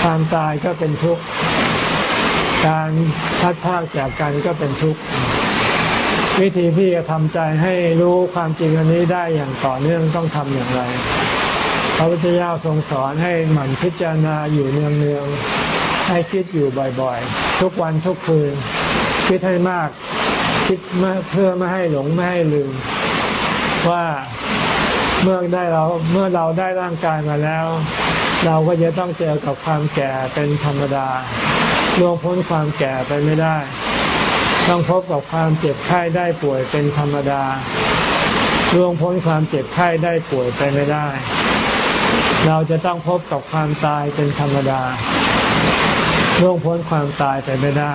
ความตายก็เป็นทุกข์การพัดพากจากกันก็เป็นทุกข์วิธีที่จะทำใจให้รู้ความจริงอันนี้ได้อย่างต่อเนื่องต้องทำอย่างไรพระพุทธเจ้าทรงสอนให้หมั่นพิจารณาอยู่เนืองๆให้คิดอยู่บ่อยๆ ทุกวันทุกคืนคิดให้มากคิดเพื่อไม่ให้หลงไม่ให้ลืม ว่าเมื่อได้เราเมื่อเราได้ร่างกายมาแล้ว เราก็จะต้องเจอกับความแก่เป็นธรรมดาล่วงพ้นความแก่ไปไม่ได้ ต้องพบกับความเจ็บไข้ได้ป่วยเป็นธรรมดาล่วงพ้นความเจ็บไข้ได้ป่วยไปไม่ได้ เราจะต้องพบกับความตายเป็นธรรมดาล่วงพ้นความตายไปไม่ได้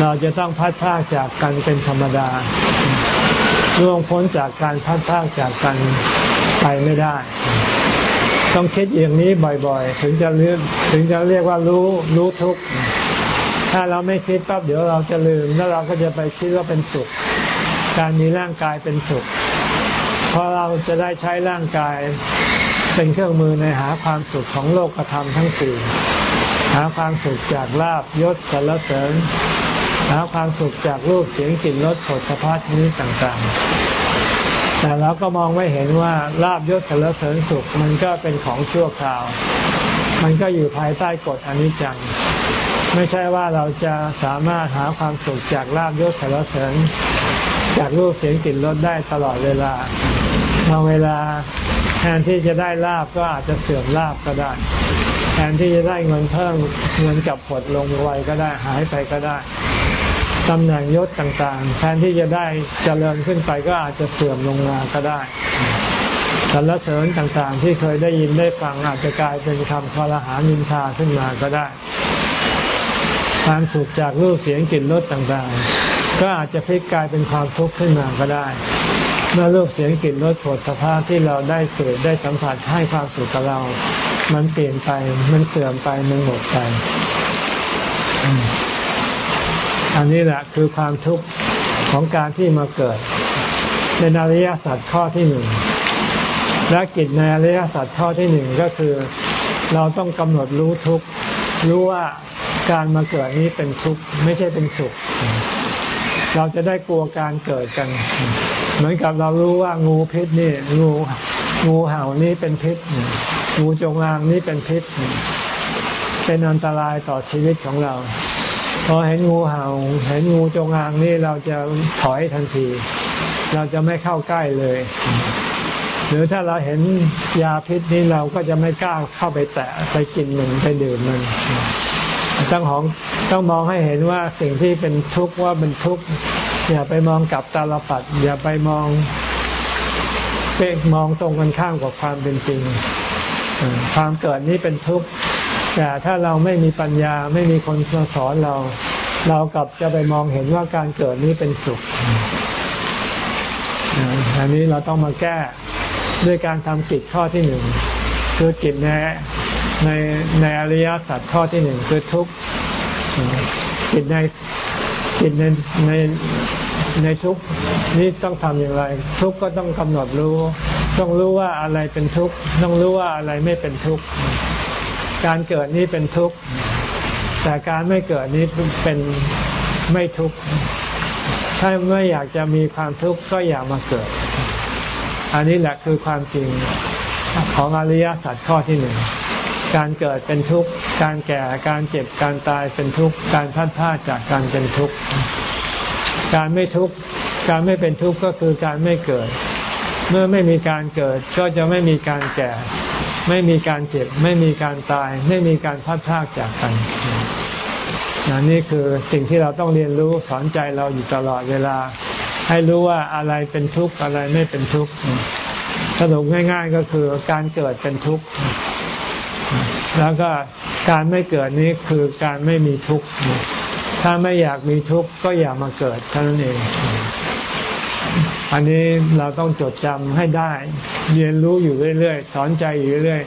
เราจะต้องพัดพากจากกันเป็นธรรมดา ล่วงพ้นจากการพัดพากจากกันไปไม่ได้ ต้องคิดอย่างนี้บ่อยๆ ถึงจะเรียกถึงจะเรียกว่ารู้รู้ทุกข์ถ้าเราไม่คิดปั๊บเดี๋ยวเราจะลืม แล้วเราก็จะไปคิดว่าเป็นสุข การมีร่างกายเป็นสุข เพราะเราจะได้ใช้ร่างกายเป็นเครื่องมือในหาความสุขของโลกธรรมทั้งสี่หาความสุขจากลาบยศสรรเสริญ หาความสุขจากรูปเสียงกลิ่นรสผลสะพัดชนิดต่างๆ แต่เราก็มองไม่เห็นว่าลาบยศสรรเสริญสุขมันก็เป็นของชั่วคราว มันก็อยู่ภายใต้กฎอนิจจัง ไม่ใช่ว่าเราจะสามารถหาความสุขจากลาบยศสรรเสริญจากรูปเสียงกลิ่นรสได้ตลอดเวลาบางเวลาแทนที่จะได้ลาบก็อาจจะเสื่อมลาบก็ได้ แทนที่จะได้เงินเพิ่มเงินกับผดลงไวก็ได้หายไปก็ได้ ตำแหน่งยศต่างๆ แทนที่จะได้เจริญขึ้นไปก็อาจจะเสื่อมลงมาก็ได้สรรเสริญต่างๆ ที่เคยได้ยินได้ฟังอาจจะกลายเป็นคำคอรหานินทาขึ้นมาก็ได้ ความสุขจากรูปเสียงกลิ่นรสต่างๆ ก็อาจจะพลิกกลายเป็นความทุกข์ขึ้นมาก็ได้ เมื่อรูปเสียงกลิ่นรสผลสภาพที่เราได้เกิดได้สัมผัสให้ความสุขกับเรา มันเปลี่ยนไป มันเสื่อมไป มันหมดไป อันนี้แหละคือความทุกข์ของการที่มาเกิดเป็นอริยสัจข้อที่หนึ่งและกิจในอริยสัจข้อที่หนึ่งก็คือ เราต้องกำหนดรู้ทุกข์รู้ว่าการมาเกิดนี้เป็นทุกข์ไม่ใช่เป็นสุข เราจะได้กลัวการเกิดกัน เหมือนกับเรารู้ว่างูพิษนี่งูงูเห่านี้เป็นพิษ งูจงอางนี้เป็นพิษ เป็นอันตรายต่อชีวิตของเรา พอเห็นงูเห่าเห็นงูจงอางนี่เราจะถอยทันที เราจะไม่เข้าใกล้เลย หรือถ้าเราเห็นยาพิษนี้เราก็จะไม่กล้าเข้าไปแตะไปกินมันไปดื่มมันต้องของต้องมองให้เห็นว่าสิ่งที่เป็นทุกข์ว่าเป็นทุกข์อย่าไปมองกับตาลปัด อย่าไปมองเป๊กมองตรงกันข้ามกับความเป็นจริง ความเกิดนี้เป็นทุกข์ แต่ถ้าเราไม่มีปัญญาไม่มีคนสอนเรา เรากลับจะไปมองเห็นว่าการเกิดนี้เป็นสุขอันนี้เราต้องมาแก้ด้วยการทำกิจข้อที่หนึ่งคือกิจในในในอริยสัจข้อที่หนึ่งคือทุกกิจในกิจในในในทุกนี้ต้องทำอย่างไร ทุกก็ต้องกำหนดรู้ ต้องรู้ว่าอะไรเป็นทุกข์ต้องรู้ว่าอะไรไม่เป็นทุกข์ การเกิดนี้เป็นทุกข์ แต่การไม่เกิดนี้เป็นไม่ทุกข์ ถ้าไม่อยากจะมีความทุกข์ก็อย่ามาเกิด อันนี้แหละคือความจริงของอริยสัจข้อที่หนึ่ง การเกิดเป็นทุกข์ การแก่ การเจ็บ การตายเป็นทุกข์ การพัดพาจากการเป็นทุกข์ การไม่ทุกข์ การไม่เป็นทุกข์ก็คือการไม่เกิด เมื่อไม่มีการเกิดก็จะไม่มีการแก่ ไม่มีการเจ็บ ไม่มีการตาย ไม่มีการพัดพากจากกันนนี่คือสิ่งที่เราต้องเรียนรู้สอนใจเราอยู่ตลอดเวลา ให้รู้ว่าอะไรเป็นทุกข์อะไรไม่เป็นทุกข์สรุปง่าย ๆก็คือการเกิดเป็นทุกข์แล้วก็การไม่เกิดนี้คือการไม่มีทุกข์ถ้าไม่อยากมีทุกข์ก็อย่ามาเกิดเท่านั้นเอง อันนี้เราต้องจดจำให้ได้ เรียนรู้อยู่เรื่อยๆ สอนใจอยู่เรื่อย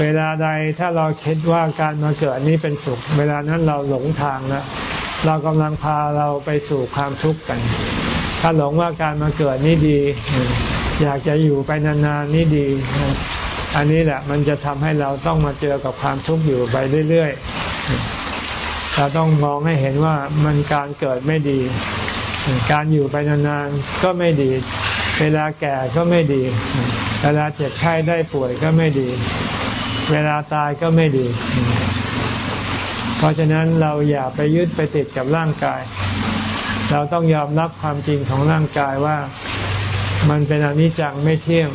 เวลาใดถ้าเราคิดว่าการมาเกิดนี้เป็นสุข เวลานั้นเราหลงทางแล้วเรากำลังพาเราไปสู่ความทุกข์กัน ถ้าหลงว่าการมาเกิดนี้ดี อยากจะอยู่ไปนานๆนี่ดี อันนี้แหละมันจะทำให้เราต้องมาเจอกับความทุกข์อยู่ไปเรื่อยๆเราต้องมองให้เห็นว่ามันการเกิดไม่ดี การอยู่ไปนานๆก็ไม่ดี เวลาแก่ก็ไม่ดี เวลาเจ็บไข้ได้ป่วยก็ไม่ดี เวลาตายก็ไม่ดี เพราะฉะนั้นเราอย่าไปยึดไปติดกับร่างกาย เราต้องยอมรับความจริงของร่างกายว่ามันเป็นอนิจจังไม่เที่ยง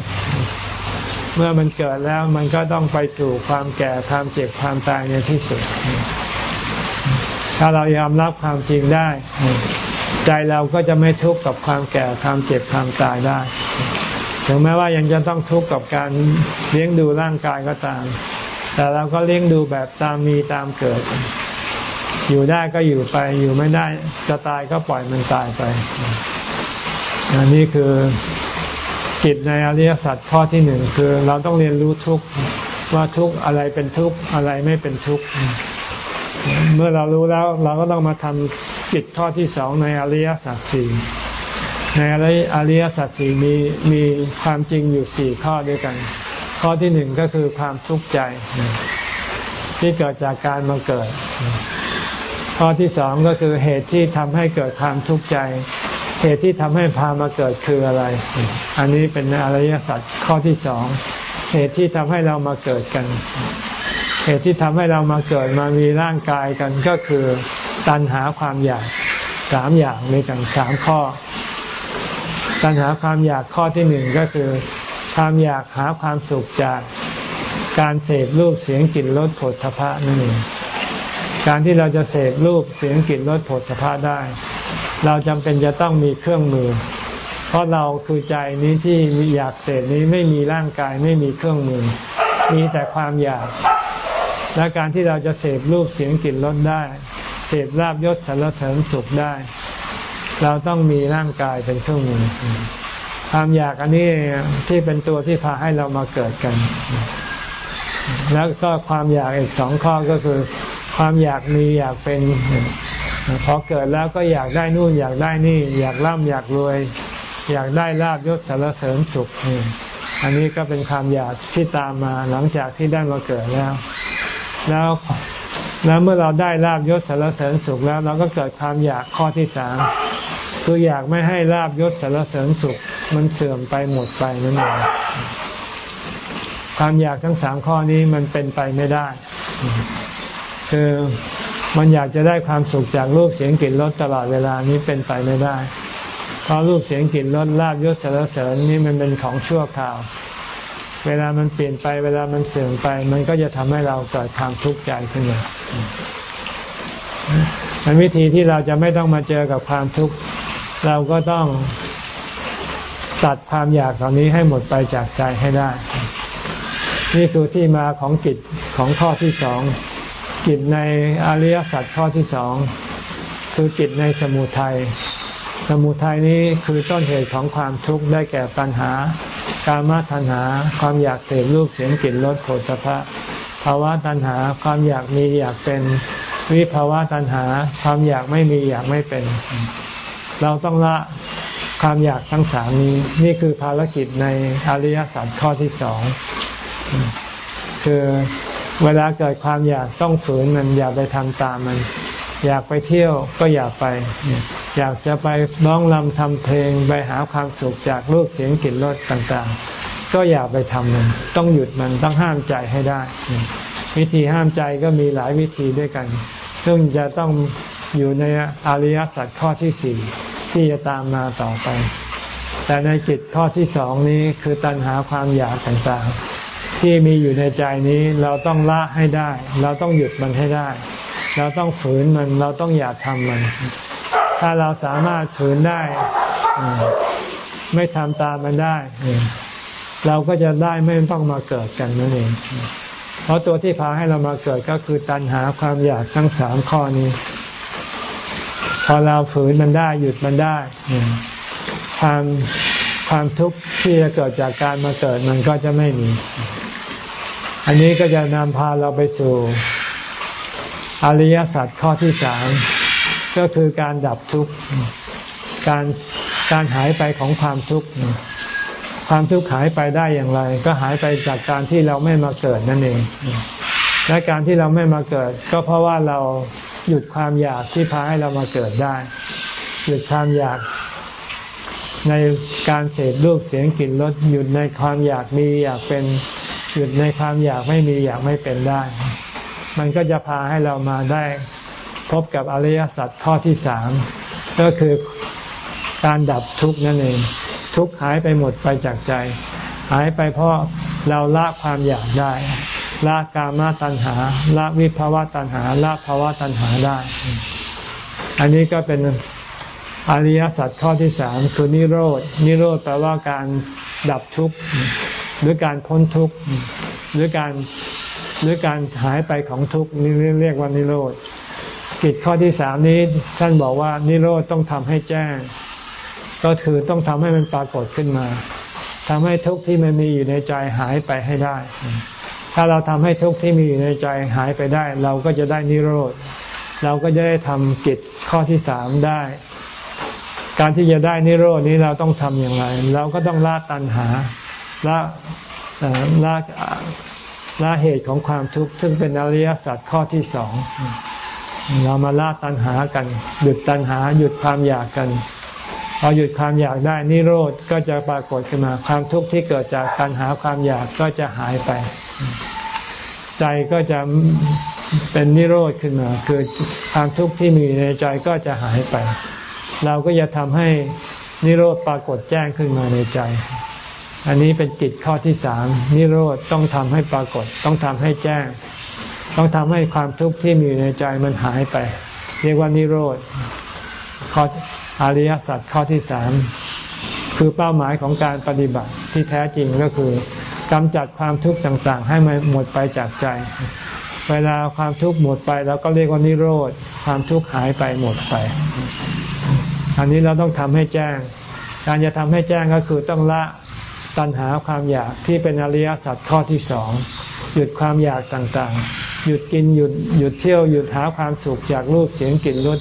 เมื่อมันเกิดแล้วมันก็ต้องไปสู่ความแก่ความเจ็บความตายในที่สุด ถ้าเรายอมรับความจริงได้ ใจเราก็จะไม่ทุกข์กับความแก่ความเจ็บความตายได้ถึงแม้ว่ายังจะต้องทุกข์กับการเลี้ยงดูร่างกายก็ตาม แต่เราก็เลี้ยงดูแบบตามมีตามเกิด อยู่ได้ก็อยู่ไป อยู่ไม่ได้จะตายก็ปล่อยมันตายไปอันนี้คือกิจในอริยสัจข้อที่หนึ่งคือเราต้องเรียนรู้ทุกว่าทุกอะไรเป็นทุกอะไรไม่เป็นทุก เมื่อเรารู้แล้วเราก็ต้องมาทำกิจข้อที่สองในอริยสัจสี่ในอริยสัจสี่มีมีความจริงอยู่สี่ข้อด้วยกัน ข้อที่หนึ่งก็คือความทุกข์ใจ ที่เกิดจากการมาเกิด ข้อที่สองก็คือเหตุที่ทำให้เกิดความทุกข์ใจ เหตุที่ทำให้พามาเกิดคืออะไร อันนี้เป็นอริยสัจข้อที่สองเหตุที่ทำให้เรามาเกิดกัน เหตุที่ทำให้เรามาเกิดมามีร่างกายกันก็คือตัณหาความอยากสามอย่างในกันสามข้อ ตัณหาความอยากข้อที่หนึ่งก็คือ ความอยากหาความสุขจากการเสพรูปเสียงกลิ่นรสผลทพะนั่นเองการที่เราจะเสพรูปเสียงกลิ่นรสผลทพะได้ เราจำเป็นจะต้องมีเครื่องมือ เพราะเราคือใจนี้ที่อยากเสพนี้ไม่มีร่างกายไม่มีเครื่องมือ มีแต่ความอยาก และการที่เราจะเสพรูปเสียงกลิ่นรสได้ เสพลาบยศสารเสริญสุขได้ เราต้องมีร่างกายเป็นเครื่องมือความอยากอันนี้ที่เป็นตัวที่พาให้เรามาเกิดกัน แล้วก็ความอยากอีกสองข้อก็คือ ความอยากมีอยากเป็นพอเกิดแล้วก็อยากได้นู่นอยากได้นี่ อยากร่ำอยากรวย อยากได้ลาบยศสารเสริญสุข อันนี้ก็เป็นความอยากที่ตามมาหลังจากที่ได้มาเกิดแล้ว แล้วแล้วเมื่อเราได้ลาบยศสารเสริญสุขแล้ว เราก็เกิดความอยากข้อที่สามคืออยากไม่ให้ลาบยศสารเสริญสุข มันเสื่อมไปหมดไปนั่นเองความอยากทั้งสามข้อนี้มันเป็นไปไม่ได้ คือมันอยากจะได้ความสุขจากรูปเสียงกลิ่นรสตลอดเวลานี้เป็นไปไม่ได้ เพราะรูปเสียงกลิ่นรสลาบยศสารเสริญนี่มันเป็นของชั่วคราว เวลามันเปลี่ยนไป เวลามันเสื่อมไป มันก็จะทำให้เราเกิดความทุกข์ใจขึ้นมามันวิธีที่เราจะไม่ต้องมาเจอกับความทุกข์ เราก็ต้องตัดความอยากเหล่านี้ให้หมดไปจากใจให้ได้ นี่คือที่มาของกิจของข้อที่สองกิจในอริยสัจข้อที่สองคือกิจในสมุทัยสมุทัยนี้คือต้นเหตุของความทุกข์ได้แก่ปัญหา การมาตัญหาความอยากเสพรูปเสียงกลิ่นรสโผฏฐพะภาวะตัณหาความอยากมีอยากเป็น วิภาวะตัณหาความอยากไม่มีอยากไม่เป็น เราต้องละความอยากทั้งสามนี้ นี่คือภารกิจในอริยสัจข้อที่สองคือเวลาเกิดความอยากต้องฝืนมันอย่าไปทำตามมัน อยากไปเที่ยวก็อย่าไป อยากจะไปร้องรำทำเพลงไปหาความสุขจากรูปเสียงกลิ่นรสต่างๆ ก็อย่าไปทำมัน ต้องหยุดมันต้องห้ามใจให้ได้ วิธีห้ามใจก็มีหลายวิธีด้วยกัน ซึ่งจะต้องอยู่ในอริยสัจข้อที่สี่ที่จะตามมาต่อไป แต่ในจิตข้อที่สองนี้คือตัณหาความอยากต่างๆ ที่มีอยู่ในใจนี้เราต้องละให้ได้ เราต้องหยุดมันให้ได้ เราต้องฝืนมันเราต้องอย่าทำมัน ถ้าเราสามารถฝืนได้ ไม่ทำตามมันได้ เราก็จะได้ไม่ต้องมาเกิดกันนั่นเอง เพราะตัวที่พาให้เรามาเกิดก็คือตัณหาความอยากทั้งสามข้อนี้ พอเราฝืนมันได้หยุดมันได้ ความความทุกข์ที่จะเกิดจากการมาเกิดมันก็จะไม่มี อันนี้ก็จะนำพาเราไปสู่ อริยสัจข้อที่สามก็คือการดับทุกข์การการหายไปของความทุกข์ความทุกข์หายไปได้อย่างไร ก็หายไปจากการที่เราไม่มาเกิดนั่นเอง และการที่เราไม่มาเกิด ก็เพราะว่าเราหยุดความอยากที่พาให้เรามาเกิดได้ หยุดความอยากในการเสพรูปเสียงกลิ่นรสหยุดในความอยากมีอยากเป็นหยุดในความอยากไม่มีอยากไม่เป็นได้ มันก็จะพาให้เรามาได้พบกับอริยสัจข้อที่สามก็คือการดับทุกข์นั่นเอง ทุกข์หายไปหมดไปจากใจ หายไปเพราะเราละความอยากได้ละกามาตัณหาละวิภาวะตัณหาละภาวะตัณหาได้ อันนี้ก็เป็นอริยสัจข้อที่สามคือนิโรธนิโรธแปลว่าการดับทุกข์หรือการพ้นทุกข์หรือการ หรือการหายไปของทุกข์นี่เรียกว่านิโรธกิจข้อที่สามนี้ท่านบอกว่านิโรธต้องทำให้แจ้ง ก็คือต้องทำให้มันปรากฏขึ้นมาทำให้ทุกข์ที่มันมีอยู่ในใจหายไปให้ได้ ถ้าเราทำให้ทุกข์ที่มีอยู่ในใจหายไปได้ เราก็จะได้นิโรธเราก็จะได้ทำกิจข้อที่สามได้ การที่จะได้นิโรธนี้เราต้องทำอย่างไร เราก็ต้องละตัณหาละละ ละเหตุของความทุกข์ซึ่งเป็นอริยสัจข้อที่สองเรามาละตัณหากัน หยุดตัณหา หยุดความอยากกันพอหยุดความอยากได้นิโรธก็จะปรากฏขึ้นมาความทุกข์ที่เกิดจากตัณหาความอยากก็จะหายไป ใจก็จะเป็นนิโรธขึ้นมา คือความทุกข์ที่มีในใจก็จะหายไป เราก็จะทำให้นิโรธปรากฏแจ้งขึ้นมาในใจ อันนี้เป็นกิจข้อที่สามนิโรธต้องทำให้ปรากฏ ต้องทำให้แจ้ง ต้องทำให้ความทุกข์ที่มีในใจมันหายไป เรียกว่านิโรธข้ออริยสัจข้อที่สามคือเป้าหมายของการปฏิบัติที่แท้จริงก็คือกำจัดความทุกข์ต่างๆ ให้มันหมดไปจากใจ เวลาความทุกข์หมดไปเราก็เรียกว่านิโรธความทุกข์หายไปหมดไป อันนี้เราต้องทำให้แจ้ง การจะทำให้แจ้งก็คือต้องละ ตัณหาความอยากที่เป็นอริยสัจข้อที่สองหยุดความอยากต่างๆ หยุดกินหยุดหยุดเที่ยวหยุดหาความสุขจากรูปเสียงกลิ่นรส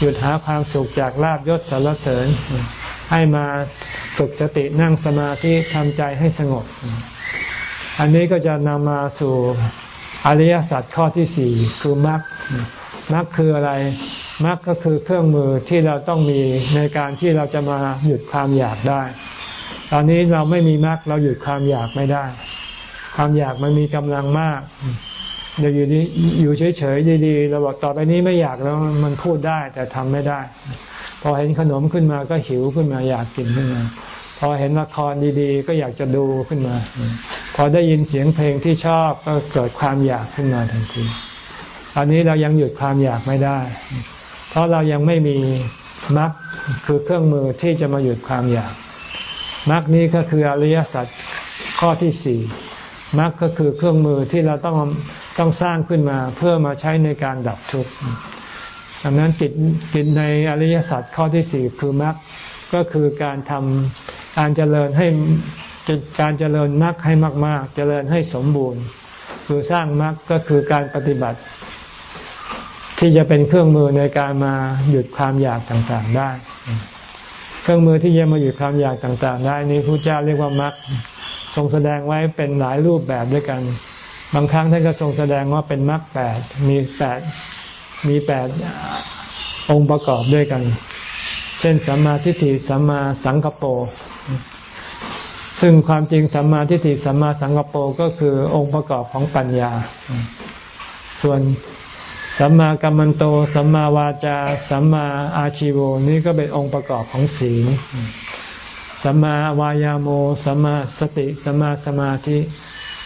หยุดหาความสุขจากลาบยศสารเสริญ ให้มาฝึกสตินั่งสมาธิทำใจให้สงบ อันนี้ก็จะนำมาสู่อริยสัจข้อที่สี่คือมรรคมรรคคืออะไรมรรคก็คือเครื่องมือที่เราต้องมีในการที่เราจะมาหยุดความอยากได้ ตอนนี้เราไม่มีมรรคเราหยุดความอยากไม่ได้ ความอยากมันมีกำลังมากเดี๋ยวอยู่อยู่เฉยๆดีๆเราบอกต่อไปนี้ไม่อยากแล้วมันพูดได้แต่ทำไม่ได้ พอเห็นขนมขึ้นมาก็หิวขึ้นมาอยากกินขึ้นมาพอเห็นละครดีๆ ก็อยากจะดูขึ้นมา พอได้ยินเสียงเพลงที่ชอบก็เกิดความอยากขึ้นมาทันทีตอนนี้เรายังหยุดความอยากไม่ได้ เพราะเรายังไม่มีมรรคคือเครื่องมือที่จะมาหยุดความอยาก มรรคนี้ก็คืออริยสัจข้อที่สี่มรรคก็คือเครื่องมือที่เราต้องต้องสร้างขึ้นมาเพื่อมาใช้ในการดับทุกข์ดังนั้นกิจกิจในอริยสัจข้อที่สี่คือมรรคก็คือการทำการเจริญให้การเจริญมรรคให้มาก ๆ เจริญให้สมบูรณ์ คือสร้างมรรคก็คือการปฏิบัติ ที่จะเป็นเครื่องมือในการมาหยุดความอยากต่างๆได้ เครื่องมือที่จะมาหยุดความอยากต่าง ๆ ได้นี้พระเจ้าเรียกว่ามรรคทรงแสดงไว้เป็นหลายรูปแบบด้วยกัน บางครั้งท่านก็ทรงแสดงว่าเป็นมรรคแปดมีแปดมีแปดองค์ประกอบด้วยกัน เช่นสัมมาทิฏฐิสัมมาสังกปรซึ่งความจริงสัมมาทิฏฐิสัมมาสังกปรก็คือองค์ประกอบของปัญญา ส่วน สัมมากัมมันโต สัมมาวาจา สัมมาอาชิโวนี่ก็เป็นองค์ประกอบของศีล สัมมาวายาโม สัมมาสติ สัมมาสมาธิ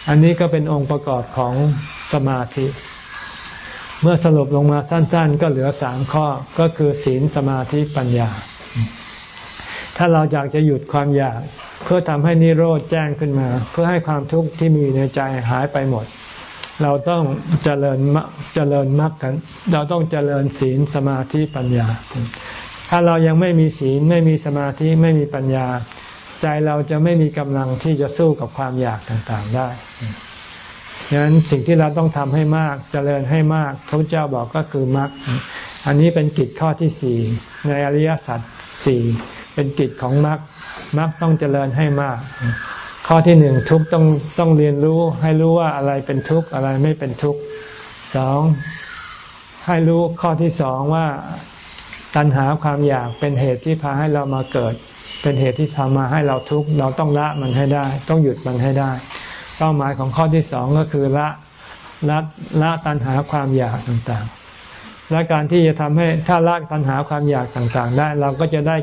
อันนี้ก็เป็นองค์ประกอบของสมาธิ เมื่อสรุปลงมาสั้น ๆ ก็เหลือสามข้อ ก็คือศีลสมาธิปัญญา ถ้าเราอยากจะหยุดความอยาก เพื่อทำให้นิโรธแจ้งขึ้นมา เพื่อให้ความทุกข์ที่มีในใจหายไปหมด เราต้องเจริญเจริญมรรคกัน เราต้องเจริญศีลสมาธิปัญญา ถ้าเรายังไม่มีศีลไม่มีสมาธิไม่มีปัญญา ใจเราจะไม่มีกำลังที่จะสู้กับความอยากต่างๆได้ดังนั้นสิ่งที่เราต้องทำให้มากจเจริญให้มากพระเจ้าบอกก็คือมรรคอันนี้เป็นกิจข้อที่สี่ในอริยสัจสี่เป็นกิจของมรรคมรรคต้องเจริญให้มาก ข้อที่หนึ่งทุกต้องต้องเรียนรู้ให้รู้ว่าอะไรเป็นทุกข์อะไรไม่เป็นทุกข์สองให้รู้ข้อที่สองว่าตัณหาความอยากเป็นเหตุที่พาให้เรามาเกิด เป็นเหตุที่ทำมาให้เราทุกข์เราต้องละมันให้ได้ ต้องหยุดมันให้ได้ เป้าหมายของข้อที่สองก็คือละละละตัณหาความอยากต่างๆ และการที่จะทำให้ถ้าละตัณหาความอยากต่างๆ ได้ เราก็จะได้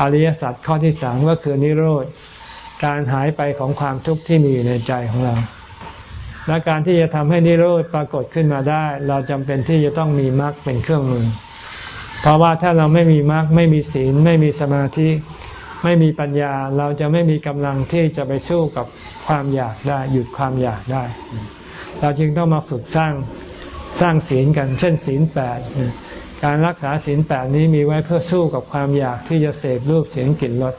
อริยสัจข้อที่สามก็คือนิโรธ การหายไปของความทุกข์ที่มีอยู่ในใจของเรา และการที่จะทำให้นิโรธปรากฏขึ้นมาได้ เราจำเป็นที่จะต้องมีมรรคเป็นเครื่องมือ เพราะว่าถ้าเราไม่มีมรรคไม่มีศีล ไม่มีสมาธิ ไม่มีปัญญา เราจะไม่มีกำลังที่จะไปสู้กับความอยากได้ หยุดความอยากได้ เราจึงต้องมาฝึกสร้างสร้างศีลกัน เช่น ศีลแปดการรักษาศีลแปดนี้มีไว้เพื่อสู้กับความอยากที่จะเสพรูปเสียงกลิ่นรส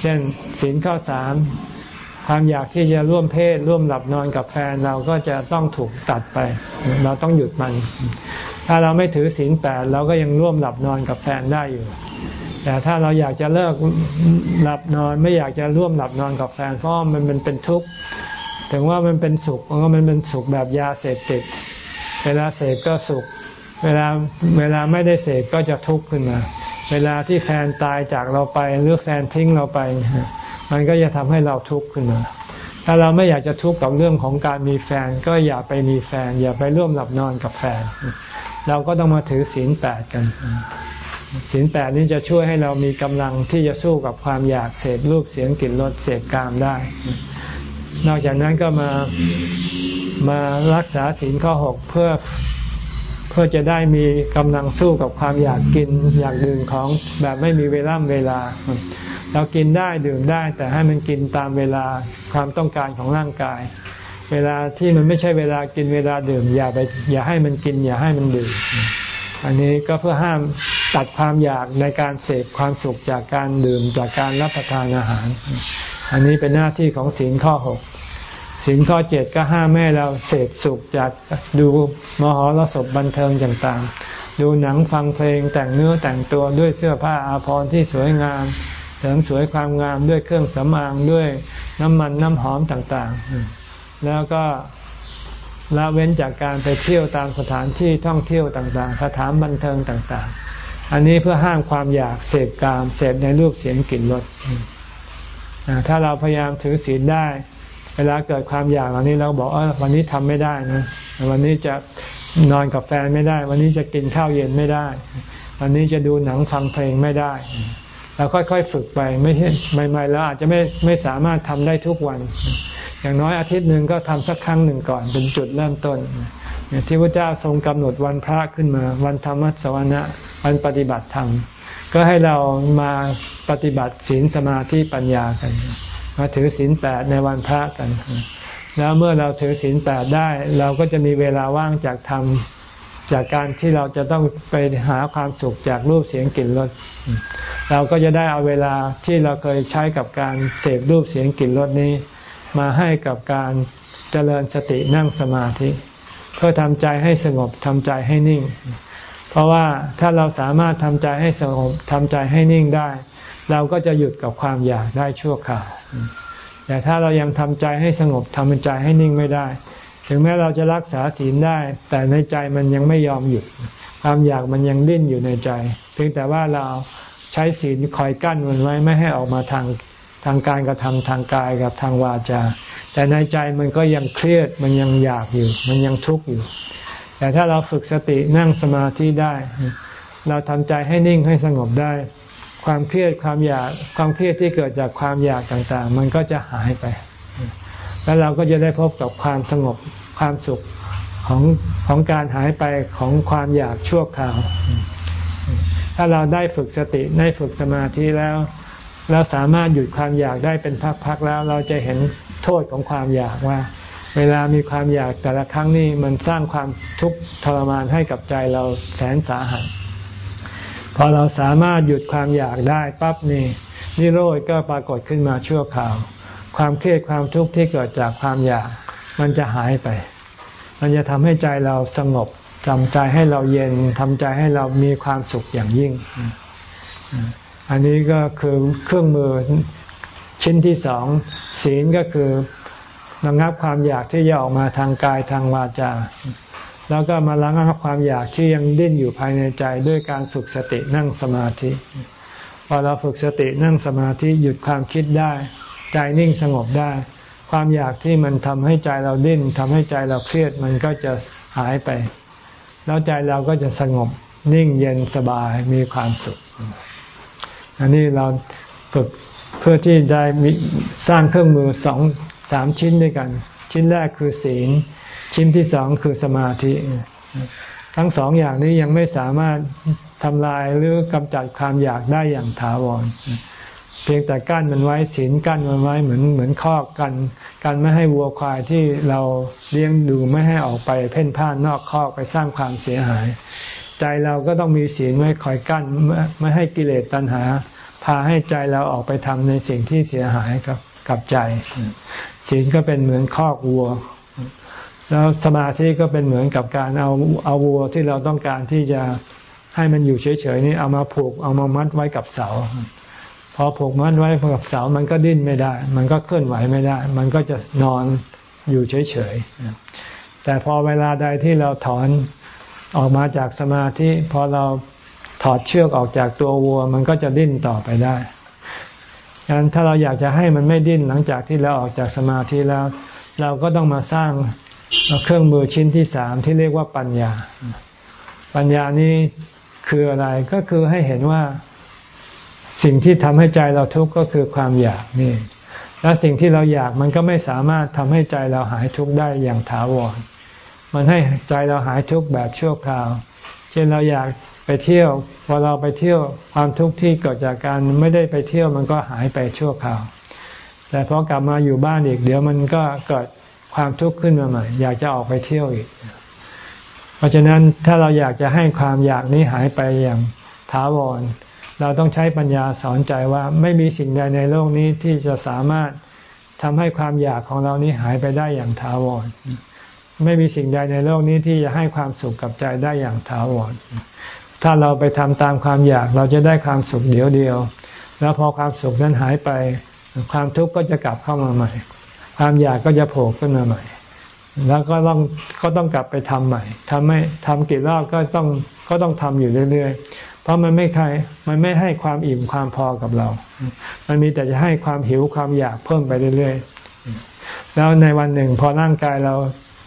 เช่นศีลข้อสามความอยากที่จะร่วมเพศ ร่วมหลับนอนกับแฟนเราก็จะต้องถูกตัดไป เราต้องหยุดมัน ถ้าเราไม่ถือศีลแปดเราก็ยังร่วมหลับนอนกับแฟนได้อยู่ แต่ถ้าเราอยากจะเลิกหลับนอนไม่อยากจะร่วมหลับนอนกับแฟนเพราะมันมันเป็นทุกข์ถึงว่ามันเป็นสุขมันก็มันเป็นสุขแบบยาเสพติด เวลาเสพก็สุข เวลาเวลาไม่ได้เสพก็จะทุกข์ขึ้นมา เวลาที่แฟนตายจากเราไปหรือแฟนทิ้งเราไป มันก็จะทำให้เราทุกข์ขึ้นมา ถ้าเราไม่อยากจะทุกข์กับเรื่องของการมีแฟน ก็อย่าไปมีแฟน อย่าไปร่วมหลับนอนกับแฟน เราก็ต้องมาถือศีลแปดกันศีลแปดนี้จะช่วยให้เรามีกำลังที่จะสู้กับความอยากเสพรูปเสียงกลิ่นรสเสพกามได้ นอกจากนั้นก็มามารักษาศีลข้อหกเพื่อ พื่อจะได้มีกำลังสู้กับความอยากกินอยากดื่มของแบบไม่มีเวลาเวลา เรากินได้ดื่มได้ แต่ให้มันกินตามเวลาความต้องการของร่างกาย เวลาที่มันไม่ใช่เวลากินเวลาดื่ม อย่าไปอย่าให้มันกิน อย่าให้มันดื่มอันนี้ก็เพื่อห้ามตัดความอยากในการเสพความสุขจากการดื่มจากการรับประทานอาหาร อันนี้เป็นหน้าที่ของศีลข้อหก ศีลข้อเจ็ดก็ห้ามแม่เราเสพสุขจากดูมหรสพบันเทิงต่างๆ ดูหนังฟังเพลงแต่งเนื้อแต่งตัวด้วยเสื้อผ้าอาภรณ์ที่สวยงามริมสวยความงามด้วยเครื่องสำอางด้วยน้ำมันน้ำหอมต่างๆ แล้วก็ละเว้นจากการไปเที่ยวตามสถานที่ท่องเที่ยวต่างๆ สถานบันเทิงต่างๆ อันนี้เพื่อห้ามความอยากเสพกามเสพในรูปเสียงกลิ่นรสถ้าเราพยายามถือศีลได้ เวลาเกิดความอยากเหล่านี้เราบอกเออวันนี้ทำไม่ได้นะ วันนี้จะนอนกับแฟนไม่ได้ วันนี้จะกินข้าวเย็นไม่ได้ วันนี้จะดูหนังฟังเพลงไม่ได้เราค่อยๆฝึกไปไม่ใช่ใหม่ๆแล้วอาจจะไม่ไม่สามารถทำได้ทุกวัน อย่างน้อยอาทิตย์หนึ่งก็ทำสักครั้งหนึ่งก่อนเป็นจุดเริ่มต้นที่พระเจ้าทรงกำหนดวันพระขึ้นมา วันธรรมสวนะวันปฏิบัติธรรมก็ให้เรามาปฏิบัติศีลสมาธิปัญญากัน มาถือศีลแปดในวันพระกัน แล้วเมื่อเราถือศีลแปดได้ เราก็จะมีเวลาว่างจากทำจากการที่เราจะต้องไปหาความสุขจากรูปเสียงกลิ่นรสเราก็จะได้เอาเวลาที่เราเคยใช้กับการเสพรูปเสียงกลิ่นรสนี้ มาให้กับการเจริญสตินั่งสมาธิ เพื่อทำใจให้สงบทำใจให้นิ่ง เพราะว่าถ้าเราสามารถทำใจให้สงบทำใจให้นิ่งได้ เราก็จะหยุดกับความอยากได้ชั่วคราวแต่ถ้าเรายังทำใจให้สงบทำใจให้นิ่งไม่ได้ ถึงแม้เราจะรักษาศีลได้ แต่ในใจมันยังไม่ยอมหยุด ความอยากมันยังดิ้นอยู่ในใจ เพียงแต่ว่าเราใช้ศีลคอยกั้นมันไว้ไม่ให้ออกมาทางทางการกระทำทางกายกับทางวาจา แต่ในใจมันก็ยังเครียดมันยังอยากอยู่ มันยังทุกข์อยู่ แต่ถ้าเราฝึกสตินั่งสมาธิได้ เราทำใจให้นิ่งให้สงบได้ ความเครียดความอยากความเครียดที่เกิดจากความอยากต่างๆ มันก็จะหายไป แล้วเราก็จะได้พบกับความสงบความสุขของของการหายไปของความอยากชั่วคราว ถ้าเราได้ฝึกสติได้ฝึกสมาธิแล้วเราสามารถหยุดความอยากได้เป็นพักๆแล้ว เราจะเห็นโทษของความอยากว่า เวลามีความอยากแต่ละครั้งนี่มันสร้างความทุกข์ทรมานให้กับใจเราแสนสาหัส พอเราสามารถหยุดความอยากได้ปั๊บนี่นิโรธก็ปรากฏขึ้นมาชั่วคราว ความเครียดความทุกข์ที่เกิดจากความอยาก มันจะหายไป มันจะทำให้ใจเราสงบทำใจให้เราเย็นทำใจให้เรามีความสุขอย่างยิ่ง อันนี้ก็คือเครื่องมือชิ้นที่สองศีลก็คือระงับความอยากที่จะออกมาทางกายทางวาจา แล้วก็มาระงับความอยากที่ยังดิ้นอยู่ภายในใจด้วยการฝึกสตินั่งสมาธิ พอเราฝึกสตินั่งสมาธิหยุดความคิดได้ ใจนิ่งสงบได้ ความอยากที่มันทำให้ใจเราดิ้นทำให้ใจเราเครียดมันก็จะหายไป แล้วใจเราก็จะสงบนิ่งเย็นสบายมีความสุข อันนี้เราฝึกเพื่อที่ได้สร้างเครื่องมือสองสามชิ้นด้วยกัน ชิ้นแรกคือศีล ชิ้นที่สองคือสมาธิ ทั้งสองอย่างนี้ยังไม่สามารถทำลายหรือกำจัดความอยากได้อย่างถาวร เพียงแต่กั้นมันไว้ศีลกั้นมันไว้เหมือนเหมือนข้อกันกันไม่ให้วัวควายที่เราเลี้ยงดูไม่ให้ออกไปเพ่นพ่านนอกคอกไปสร้างความเสียหายใจใจเราก็ต้องมีศีลไว้คอยกั้นไม่ให้กิเลสตัณหา พาให้ใจเราออกไปทำในสิ่งที่เสียหายกับกับใจศีลก็เป็นเหมือนคอกวัว แล้วสมาธิก็เป็นเหมือนกับการเอาเอาวัวที่เราต้องการที่จะให้มันอยู่เฉยๆนี่เอามาผูกเอามามัดไว้กับเสา พอผูกมัดไว้กับเสามันก็ดิ้นไม่ได้ มันก็เคลื่อนไหวไม่ได้ มันก็จะนอนอยู่เฉยๆแต่พอเวลาใดที่เราถอนออกมาจากสมาธิพอเราถอดเชือกออกจากตัววัว มันก็จะดิ้นต่อไปได้ดังนั้นถ้าเราอยากจะให้มันไม่ดิ้นหลังจากที่เราออกจากสมาธิแล้ว เราก็ต้องมาสร้าง เครื่องมือชิ้นที่สามที่เรียกว่าปัญญา ปัญญานี้คืออะไรก็คือให้เห็นว่าสิ่งที่ทำให้ใจเราทุกข์ก็คือความอยากนี่ และสิ่งที่เราอยากมันก็ไม่สามารถทำให้ใจเราหายทุกข์ได้อย่างถาวร มันให้ใจเราหายทุกข์แบบชั่วคราว เช่นเราอยากไปเที่ยว พอเราไปเที่ยวความทุกข์ที่เกิดจากการไม่ได้ไปเที่ยวมันก็หายไปชั่วคราว แต่พอกลับมาอยู่บ้านอีกเดี๋ยวมันก็เกิด ความทุกข์ขึ้นมาใหม่ อยากจะออกไปเที่ยวอีก เพราะฉะนั้นถ้าเราอยากจะให้ความอยากนี้หายไปอย่างถาวร เราต้องใช้ปัญญาสอนใจว่าไม่มีสิ่งใดในโลกนี้ที่จะสามารถทำให้ความอยากของเรานี้หายไปได้อย่างถาวร ไม่มีสิ่งใดในโลกนี้ที่จะให้ความสุขกับใจได้อย่างถาวร ถ้าเราไปทำตามความอยากเราจะได้ความสุขเดียวเดียว แล้วพอความสุขนั้นหายไป ความทุกข์ก็จะกลับเข้ามาใหม่ ความอยากก็จะโผล่ขึ้นมาใหม่ แล้วก็ต้องก็ต้องกลับไปทำใหม่ทำไม่ทำกี่รอบก็ต้องก็ต้องทำอยู่เรื่อยๆ เพราะมันไม่ใครมันไม่ให้ความอิ่มความพอกับเรา มันมีแต่จะให้ความหิวความอยากเพิ่มไปเรื่อยๆ แล้วในวันหนึ่งพอร่างกายเรา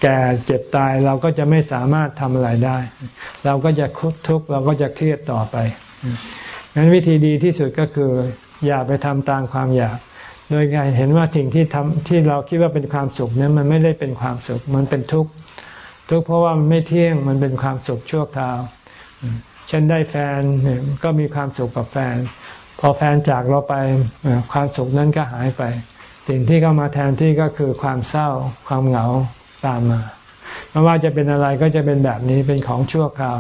แก่เจ็บตายเราก็จะไม่สามารถทำอะไรได้ เราก็จะคุทุกข์เราก็จะเครียดต่อไปงั้นวิธีดีที่สุดก็คือ อย่าไปทำตามความอยาก โดยการเห็นว่าสิ่งที่ทำที่เราคิดว่าเป็นความสุขนั้นมันไม่ได้เป็นความสุข มันเป็นทุกข์ทุกข์เพราะว่ามันไม่เที่ยงมันเป็นความสุขชั่วคราวฉันได้แฟนก็มีความสุขกับแฟน พอแฟนจากเราไปความสุขนั้นก็หายไป สิ่งที่เข้ามาแทนที่ก็คือความเศร้าความเหงาตามมาไม่ว่าจะเป็นอะไรก็จะเป็นแบบนี้เป็นของชั่วคราว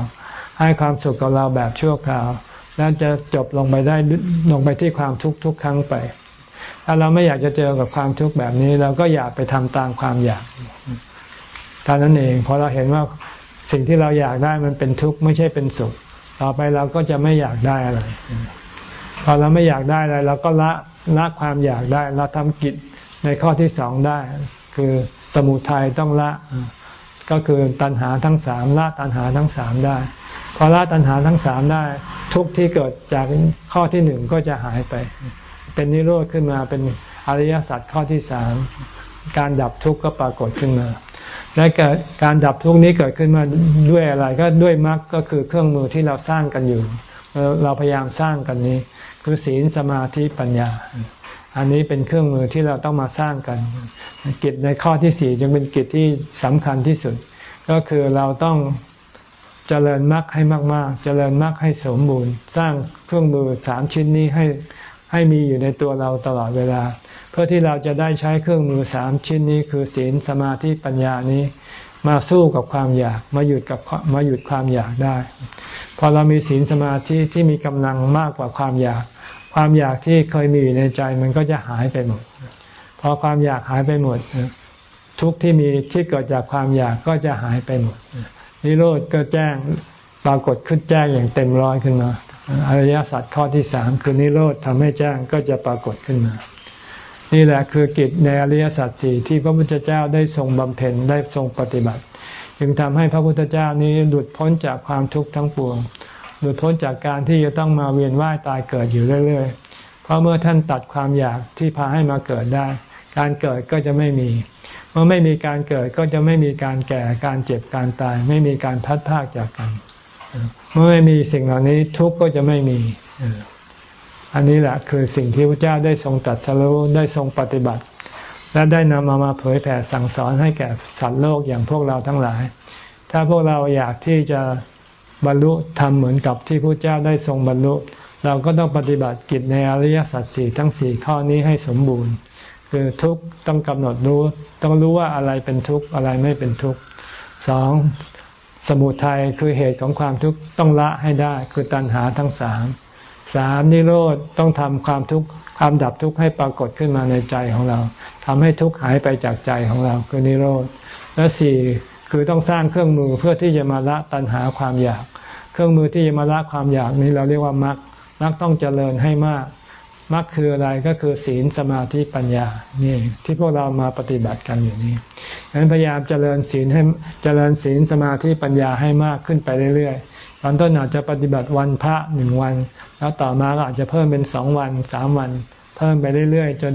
ให้ความสุขกับเราแบบชั่วคราว แล้วจะจบลงไปได้ลงไปที่ความทุกข์ทุกครั้งไป ถ้าเราไม่อยากจะเจอกับความทุกข์แบบนี้ เราก็อยากไปทำตามความอยากท่านั้นเองพอเราเห็นว่าสิ่งที่เราอยากได้มันเป็นทุกข์ไม่ใช่เป็นสุข ต่อไปเราก็จะไม่อยากได้อะไร พอเราไม่อยากได้อะไรเราก็ละละความอยากได้ เราทำกิจในข้อที่สองได้ คือสมุทัยต้องละ ก็คือตัณหาทั้งสามละตัณหาทั้งสามได้ พอละตัณหาทั้งสามได้ ทุกที่เกิดจากข้อที่หนึ่งก็จะหายไป เป็นนิโรธขึ้นมาเป็นอริยสัจข้อที่สามการดับทุกข์ก็ปรากฏขึ้นมา และเกิดการดับทุกข์นี้เกิดขึ้นมาด้วยอะไรก็ด้วยมรรคก็คือเครื่องมือที่เราสร้างกันอยู่ เราพยายามสร้างกันนี้ คือศีลสมาธิปัญญา อันนี้เป็นเครื่องมือที่เราต้องมาสร้างกัน กิจในข้อที่สี่จึงเป็นกิจที่สำคัญที่สุด ก็คือเราต้องเจริญมรรคให้มาก ๆ เจริญมรรคให้สมบูรณ์ สร้างเครื่องมือสามชิ้นนี้ให้ ให้มีอยู่ในตัวเราตลอดเวลา เพื่อที่เราจะได้ใช้เครื่องมือสามชิ้นนี้คือศีลสมาธิปัญญานี้ มาสู้กับความอยากมาหยุดกับมาหยุดความอยากได้ พอเรามีศีลสมาธิที่มีกำลังมากกว่าความอยาก ความอยากที่เคยมีอยู่ในใจมันก็จะหายไปหมดพอความอยากหายไปหมด ทุกที่มีที่เกิดจากความอยากก็จะหายไปหมดนิโรธก็แจ้งปรากฏขึ้นแจ้งอย่างเต็มร้อยขึ้นมา อริยสัจข้อที่สามคือนิโรธทำให้แจ้งก็จะปรากฏขึ้นมา นี่แหละคือกิจในอริยสัจสี่ที่พระพุทธเจ้าได้ทรงบำเพ็ญได้ทรงปฏิบัติ จึงทำให้พระพุทธเจ้านี้หลุดพ้นจากความทุกข์ทั้งปวง หลุดพ้นจากการที่จะต้องมาเวียนว่ายตายเกิดอยู่เรื่อยๆ เพราะเมื่อท่านตัดความอยากที่พาให้มาเกิดได้ การเกิดก็จะไม่มี เมื่อไม่มีการเกิดก็จะไม่มีการแก่การเจ็บการตาย ไม่มีการพัดพากจากกัน เมื่อไม่มีสิ่งเหล่านี้ทุกข์ก็จะไม่มีอันนี้แหละคือสิ่งที่พระเจ้าได้ทรงตัดสรู้ได้ทรงปฏิบัติ และได้นำมามาเผยแผ่สั่งสอนให้แก่สัตว์โลกอย่างพวกเราทั้งหลาย ถ้าพวกเราอยากที่จะบรรลุทำเหมือนกับที่พระเจ้าได้ทรงบรรลุ เราก็ต้องปฏิบัติกิจในอริยสัจสี่ทั้งสี่ข้อนี้ให้สมบูรณ์ คือทุกต้องกำหนดรู้ ต้องรู้ว่าอะไรเป็นทุกข์อะไรไม่เป็นทุกข์สอง สมุทัยคือเหตุของความทุกข์ต้องละให้ได้ คือตัณหาทั้งสามสามนิโรธต้องทำความทุกข์ความดับทุกข์ให้ปรากฏขึ้นมาในใจของเราทำให้ทุกข์หายไปจากใจของเรา คือนิโรธและสี่คือต้องสร้างเครื่องมือเพื่อที่จะมาละตัณหาความอยาก เครื่องมือที่จะมาละความอยากนี้เราเรียกว่ามรรคมรรคต้องเจริญให้มาก มรรคคืออะไรก็คือศีลสมาธิปัญญานี่ที่พวกเรามาปฏิบัติกันอยู่นี่ฉะนั้นพยายามเจริญศีลให้เจริญศีลสมาธิปัญญาให้มากขึ้นไปเรื่อยๆ ตอนต้นอาจจะปฏิบัติวันพระหนึ่งวัน แล้วต่อมาก็อาจจะเพิ่มเป็นสองวันสามวัน เพิ่มไปเรื่อยๆ จน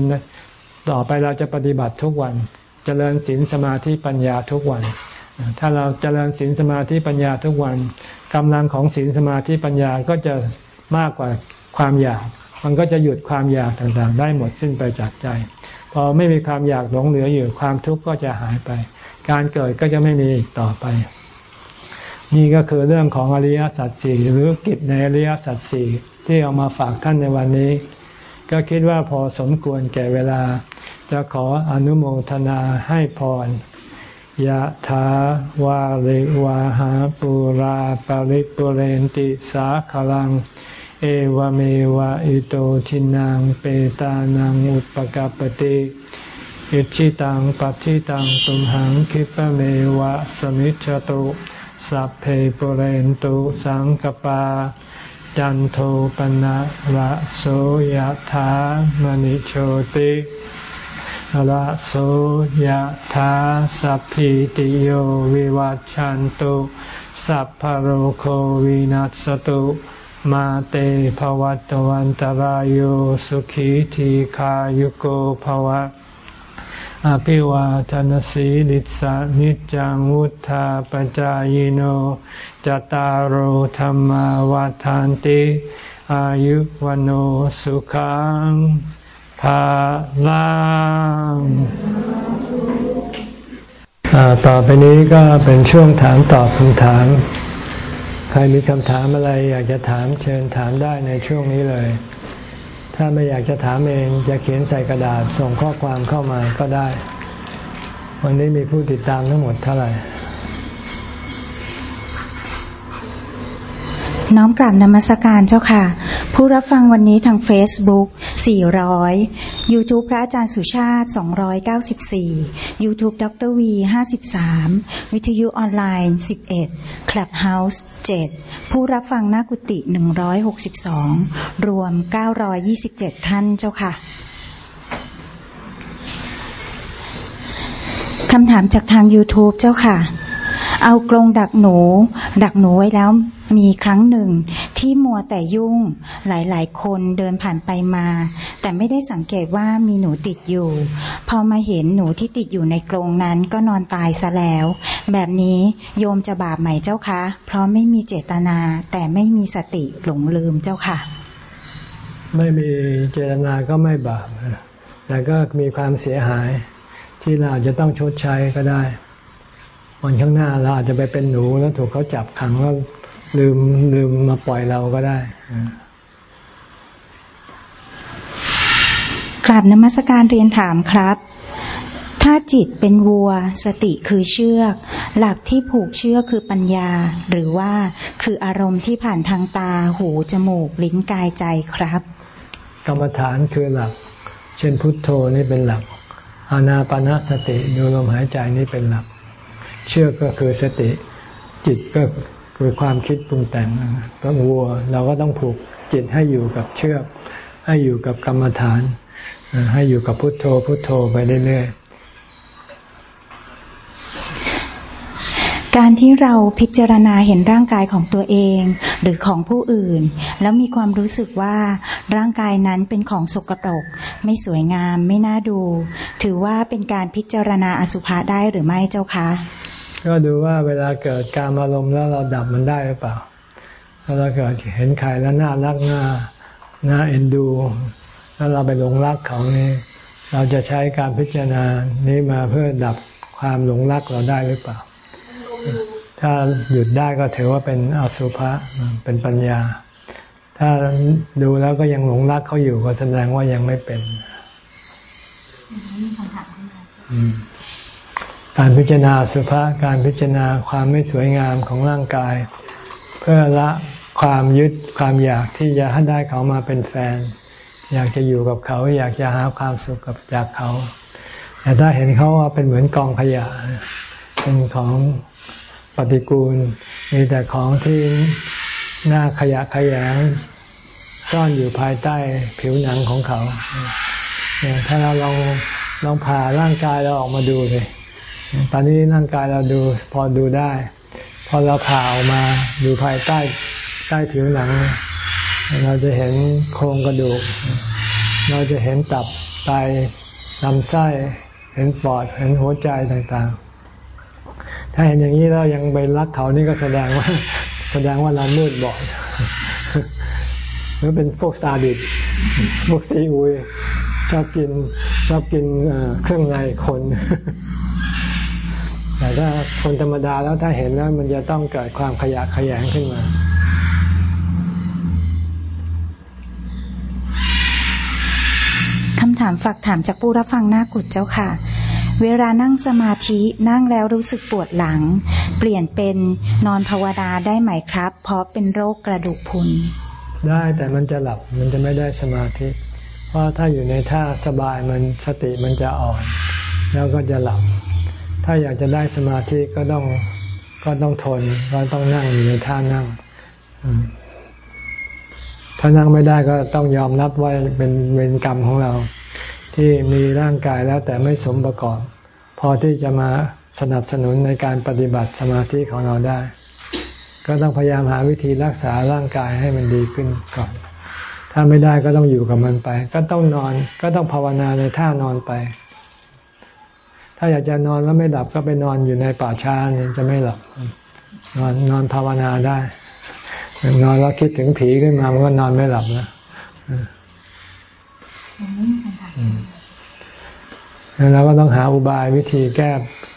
ต่อไปเราจะปฏิบัติทุกวัน เจริญศีลสมาธิปัญญาทุกวัน ถ้าเราเจริญศีลสมาธิปัญญาทุกวันกำลังของศีลสมาธิปัญญาก็จะมากกว่าความอยาก มันก็จะหยุดความอยากต่างๆ ได้หมดสิ้นไปจากใจ พอไม่มีความอยากหลงเหลืออยู่ความทุกข์ก็จะหายไป การเกิดก็จะไม่มีอีกต่อไป นี่ก็คือเรื่องของอริยสัจสี่หรือกิจในอริยสัจสี่ที่เอามาฝากท่านในวันนี้ ก็คิดว่าพอสมควรแก่เวลา จะขออนุโมทนาให้พรยะถาวาริวาหาปุราปริปุเรนติสาขลัง เอวเมวะอิโตทินังเปตานังอุปกปติอิชิตังปัฏิตังตุมหังคิปเมวะสมิจฉตุสัพเพปเรนตุสังกปา จันโทปนะระโสยธามณิโชติระโสยธาสัพพิติโยวิวัจจันตุสัพพโรโควินัสตุ มาเตภวัตวันตารโยสุขีทีขายุโกภวะ อภิวาทนสีลิสานิจังวุธาปจายโนจตารโหธรรมวาทานติ อายุวันโอสุขังภาลังต่อไปนี้ก็เป็นช่วงถามตอบคำถาม ใครมีคำถามอะไรอยากจะถามเชิญถามได้ในช่วงนี้เลย ถ้าไม่อยากจะถามเองจะเขียนใส่กระดาษส่งข้อความเข้ามาก็ได้ วันนี้มีผู้ติดตามทั้งหมดเท่าไหร่ น้อมกราบนมัสการเจ้าค่ะ ผู้รับฟังวันนี้ทาง Facebook 400 YouTube พระอาจารย์สุชาติ 294 YouTube ดร V 53 วิทยุออนไลน์ 11 Clubhouse 7 ผู้รับฟังหน้ากุฏิ162 รวม 927 ท่านเจ้าค่ะคำถามจากทาง YouTube เจ้าค่ะ เอากรงดักหนู ดักหนูไว้แล้ว มีครั้งหนึ่งที่มัวแต่ยุ่งหลายๆ คนเดินผ่านไปมา แต่ไม่ได้สังเกตว่ามีหนูติดอยู่ พอมาเห็นหนูที่ติดอยู่ในกรงนั้นก็นอนตายซะแล้ว แบบนี้โยมจะบาปไหมเจ้าคะ เพราะไม่มีเจตนาแต่ไม่มีสติหลงลืมเจ้าค่ะ ไม่มีเจตนาก็ไม่บาปแต่ก็มีความเสียหายที่เราจะต้องชดใช้ก็ได้วันข้างหน้าเราอาจจะไปเป็นหนูแล้วถูกเขาจับขังแล้ว ลืมลืมมาปล่อยเราก็ได้กราบนมัสการเรียนถามครับ ถ้าจิตเป็นวัว สติคือเชือก หลักที่ผูกเชือกคือปัญญา หรือว่าคืออารมณ์ที่ผ่านทางตา หู จมูก ลิ้น กาย ใจครับ กรรมฐานคือหลัก เช่นพุทโธนี่เป็นหลัก อานาปนาสติดูลมหายใจนี่เป็นหลัก เชือกก็คือสติ จิตก็ คือความคิดปรุงแต่งก็วัว เราก็ต้องผูกจิตให้อยู่กับเชือก ให้อยู่กับกรรมฐาน ให้อยู่กับพุทโธพุทโธไปเรื่อยๆการที่เราพิจารณาเห็นร่างกายของตัวเอง หรือของผู้อื่น แล้วมีความรู้สึกว่าร่างกายนั้นเป็นของสกปรก ไม่สวยงามไม่น่าดู ถือว่าเป็นการพิจารณาอสุภะได้หรือไม่เจ้าคะ ก็ดูว่าเวลาเกิดการอารมณ์แล้วเราดับมันได้หรือเปล่า ถ้าเราเกิดเห็นใครแล้วน่ารักน่าน่าเอ็นดูแล้วเราไปหลงรักเขานี่เราจะใช้การพิจารณานี้มาเพื่อดับความหลงรักเราได้หรือเปล่า ถ้าหยุดได้ก็ถือว่าเป็นอสุภะเป็นปัญญา ถ้าดูแล้วก็ยังหลงรักเขาอยู่ก็แสดงว่ายังไม่เป็นอืม การพิจารณาสุภาการพิจารณาความไม่สวยงามของร่างกาย เพื่อละความยึดความอยากที่จะให้ได้เขามาเป็นแฟน อยากจะอยู่กับเขา อยากจะหาความสุขกับจากเขา แต่ถ้าเห็นเขาว่าเป็นเหมือนกองขยะ เป็นของปฏิกูล มีแต่ของที่น่าขยะขยงซ่อนอยู่ภายใต้ผิวหนังของเขาเนี่ยถ้าเราลองลองผ่าร่างกายเราออกมาดูเลย ตอนนี้ร่างกายเราดูพอดูได้ พอเราผ่าออกมาดูภายใต้ใต้ผิวหนัง เราจะเห็นโครงกระดูก เราจะเห็นตับไตลำไส้ เห็นปอด เห็นหัวใจต่างๆ ถ้าเห็นอย่างนี้เรายังไปรักเขานี่ก็แสดงว่า แสดงว่าเรามืดบอดหรือเป็นพวกซาดิสพวกซีอุยชอบกินชอบกินเครื่องในคน แต่ถ้าคนธรรมดาแล้วถ้าเห็นแล้ว มันจะต้องเกิดความขยะขยงขึ้นมา คำถามฝากถามจากผู้รับฟังหน้ากุดเจ้าค่ะ เวลานั่งสมาธินั่งแล้วรู้สึกปวดหลัง เปลี่ยนเป็นนอนภาวนาได้ไหมครับ เพราะเป็นโรคกระดูกพุน ได้แต่มันจะหลับมันจะไม่ได้สมาธิ เพราะถ้าอยู่ในท่าสบายมันสติมันจะอ่อน แล้วก็จะหลับ ถ้าอยากจะได้สมาธิก็ต้องก็ต้องทนก็ต้องนั่งอยู่ในท่านั่ง ถ้านั่งไม่ได้ก็ต้องยอมรับว่าเป็นเวรกรรมของเรา ที่มีร่างกายแล้วแต่ไม่สมประกอบ พอที่จะมาสนับสนุนในการปฏิบัติสมาธิของเราได้ ก็ต้องพยายามหาวิธีรักษาร่างกายให้มันดีขึ้นก่อน ถ้าไม่ได้ก็ต้องอยู่กับมันไป ก็ต้องนอนก็ต้องภาวนาในท่านอนไป ถ้าอยากจะนอนแล้วไม่หลับก็ไปนอนอยู่ในป่าช้าเนี่ยจะไม่หลับนอนนอนภาวนาได้ นอนแล้วคิดถึงผีขึ้นมามันก็นอนไม่หลับนะแล้วเราก็ต้องหาอุบายวิธีแก้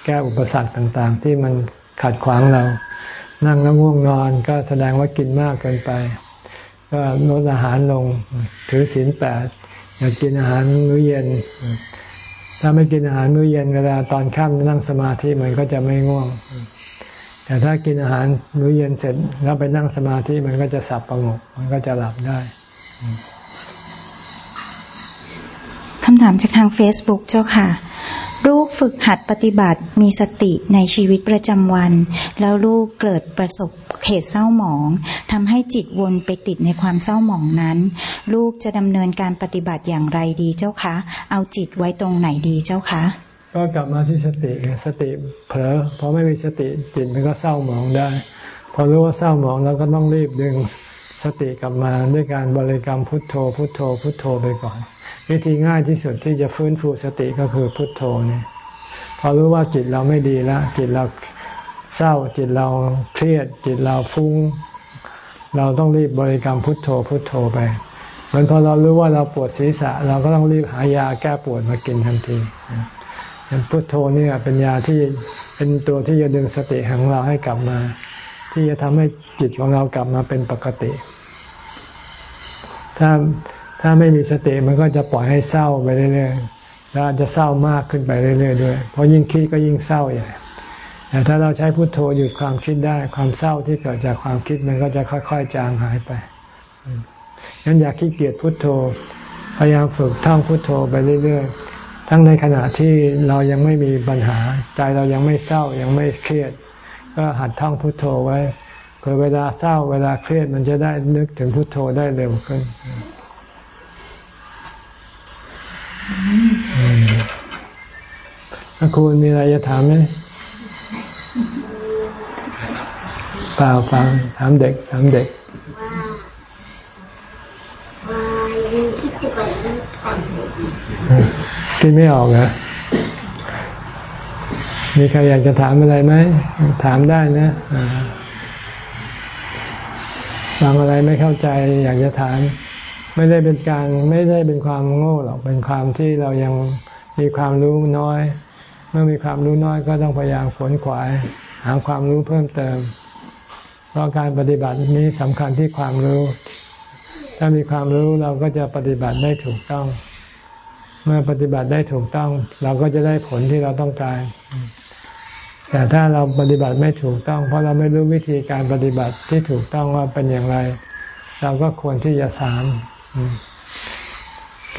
แก้อุปสรรคต่าง ๆ ที่มันขัดขวางเรา นั่งแล้วง่วงนอนก็แสดงว่ากินมากเกินไป ก็ลดอาหารลง ถือศีลแปดอยากกินอาหารมื้อเย็น ถ้าไม่กินอาหารมื้อเย็นเวลาตอนค่ำนั่งสมาธิมันก็จะไม่ง่วง แต่ถ้ากินอาหารมื้อเย็นเสร็จแล้วไปนั่งสมาธิมันก็จะสับประงกมันก็จะหลับได้คำถามจากทาง Facebook เจ้าค่ะ ลูกฝึกหัดปฏิบัติมีสติในชีวิตประจำวัน แล้วลูกเกิดประสบเหตุเศร้าหมองทำให้จิตวนไปติดในความเศร้าหมองนั้น ลูกจะดำเนินการปฏิบัติอย่างไรดีเจ้าคะ เอาจิตไว้ตรงไหนดีเจ้าคะ ก็กลับมาที่สติสติเผลอพอไม่มีสติจิตมันก็เศร้าหมองได้ พอรู้ว่าเศร้าหมองเราก็ต้องรีบดึง สติกลับมาด้วยการบริกรรมพุทโธ พุทโธ พุทโธไปก่อน วิธีง่ายที่สุดที่จะฟื้นฟูสติก็คือพุทโธนี่พอรู้ว่าจิตเราไม่ดีแล้ว จิตเราเศร้าจิตเราเครียด จิตเราฟุ้ง เราต้องรีบบริกรรมพุทโธพุทโธไปเหมือนพอเรารู้ว่าเราปวดศีรษะ เราก็ต้องรีบหายาแก้ปวดมากินทันทีพุทโธนี่เป็นยาที่เป็นตัวที่จะดึงสติของเราให้กลับมา ที่จะทำให้จิตของเรากลับมาเป็นปกติ ถ้าถ้าไม่มีสติมันก็จะปล่อยให้เศร้าไปเรื่อยๆแล้วจะเศร้ามากขึ้นไปเรื่อยๆด้วยเพราะยิ่งคิดก็ยิ่งเศร้าใหญ่แต่ถ้าเราใช้พุโทโธหยุดความคิดได้ ความเศร้าที่เกิดจากความคิดมันก็จะค่อย ๆ จางหายไปงั้นอย่าขี้เกียจพุโทโธ พยายามฝึกท่องพุโทโธไปเรื่อยๆ ทั้งในขณะที่เรายังไม่มีปัญหา ใจเรายังไม่เศร้ายังไม่เครียด ก็หัดท่องพุโทโธไว้ เผื่อเวลาเศร้าเวลาเครียดมันจะได้นึกถึงพุโทโธได้เร็วขึ้นอาคุณมีอะไรจะถามไหมเปล่าฟังถามเด็กถามเด็กคิดไม่ออกเหรอมีใครอยากจะถามอะไรไหม ถามได้นะ ฟังอะไรไม่เข้าใจอยากจะถาม ไม่ได้เป็นการไม่ได้เป็นความโง่หรอกเป็นความที่เรายังมีความรู้น้อย เมื่อมีความรู้น้อยก็ต้องพยายามฝนขวาย หาความรู้เพิ่มเติม เพราะการปฏิบัตินี้สำคัญที่ความรู้ ถ้ามีความรู้เราก็จะปฏิบัติได้ถูกต้อง เมื่อปฏิบัติได้ถูกต้อง เราก็จะได้ผลที่เราต้องการ แต่ถ้าเราปฏิบัติไม่ถูกต้อง เพราะเราไม่รู้วิธีการปฏิบัติที่ถูกต้องว่าเป็นอย่างไร เราก็ควรที่จะถาม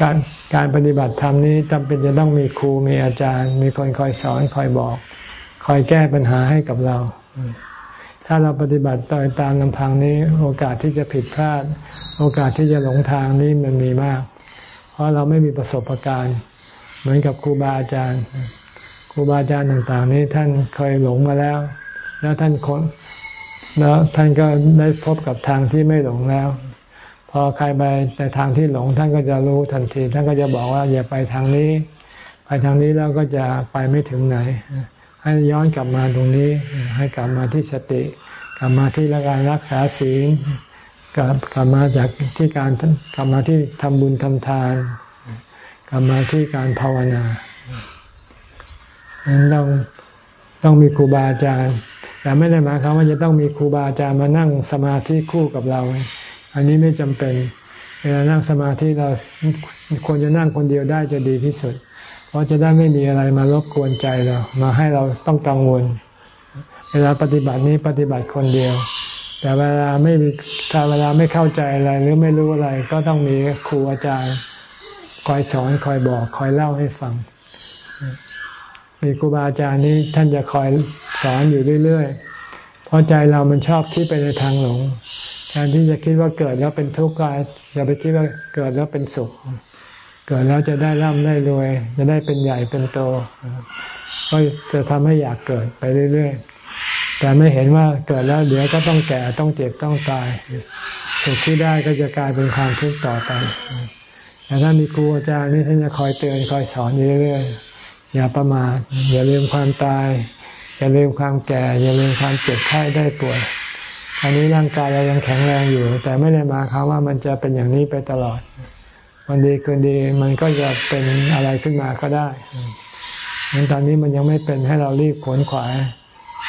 การการปฏิบัติธรรมนี้จำเป็นจะต้องมีครูมีอาจารย์ มีคนคอยสอนคอยบอก คอยแก้ปัญหาให้กับเรา ถ้าเราปฏิบัติโดยตามลำพังนี้ โอกาสที่จะผิดพลาด โอกาสที่จะหลงทางนี้มันมีมาก เพราะเราไม่มีประสบการณ์ เหมือนกับครูบาอาจารย์ รูบาอาจารย์ต่างๆ นี้ท่านเคยหลงมาแล้ว แล้วท่านคนแล้วท่านก็ได้พบกับทางที่ไม่หลงแล้ว พอใครไปในทางที่หลง ท่านก็จะรู้ทันที ท่านก็จะบอกว่าอย่าไปทางนี้ ไปทางนี้แล้วก็จะไปไม่ถึงไหน ให้ย้อนกลับมาตรงนี้ ให้กลับมาที่สติ กลับมาที่การรักษาศีลกลับกลับมาจากที่การกลับมาที่ทำบุญทำทาน กลับมาที่การภาวนา ต้องต้องมีครูบาอาจารย์ แต่ไม่ได้หมายความว่าจะต้องมีครูบาอาจารย์มานั่งสมาธิคู่กับเรา อันนี้ไม่จำเป็นเวลานั่งสมาธิเราควรจะนั่งคนเดียวได้จะดีที่สุด เพราะจะได้ไม่มีอะไรมารบกวนใจเรา มาให้เราต้องกังวล เวลาปฏิบัตินี้ปฏิบัติคนเดียว แต่เวลาไม่มีถ้าเวลาไม่เข้าใจอะไรหรือไม่รู้อะไร ก็ต้องมีครูอาจารย์คอยสอนคอยบอกคอยเล่าให้ฟัง มีครูบาอาจารย์นี้ท่านจะคอยสอนอยู่เรื่อยๆ เพราะใจเรามันชอบที่ไปในทางหลงแทนที่จะคิดว่าเกิดแล้วเป็นทุกข์ก็อย่าไปคิดว่าเกิดแล้วเป็นสุข เกิดแล้วจะได้ร่ำได้รวย จะได้เป็นใหญ่เป็นโต ก็จะทำให้อยากเกิดไปเรื่อยๆ แต่ไม่เห็นว่าเกิดแล้วเดี๋ยวก็ต้องแก่ต้องเจ็บต้องตาย สุขที่ได้ก็จะกลายเป็นความทุกข์ต่อไปแต่ถ้ามีครูอาจารย์นี่ท่านจะคอยเตือนคอยสอนอยู่เรื่อยๆ อย่าประมาทอย่าลืมความตาย อย่าลืมความแก่ อย่าลืมความเจ็บไข้ได้ป่วยอันนี้ร่างกายเรายังแข็งแรงอยู่ แต่ไม่ได้มาคำว่ามันจะเป็นอย่างนี้ไปตลอด วันดีคืนดีมันก็จะเป็นอะไรขึ้นมาก็ได้งั้นตอนนี้มันยังไม่เป็นให้เรารีบขวนขวาย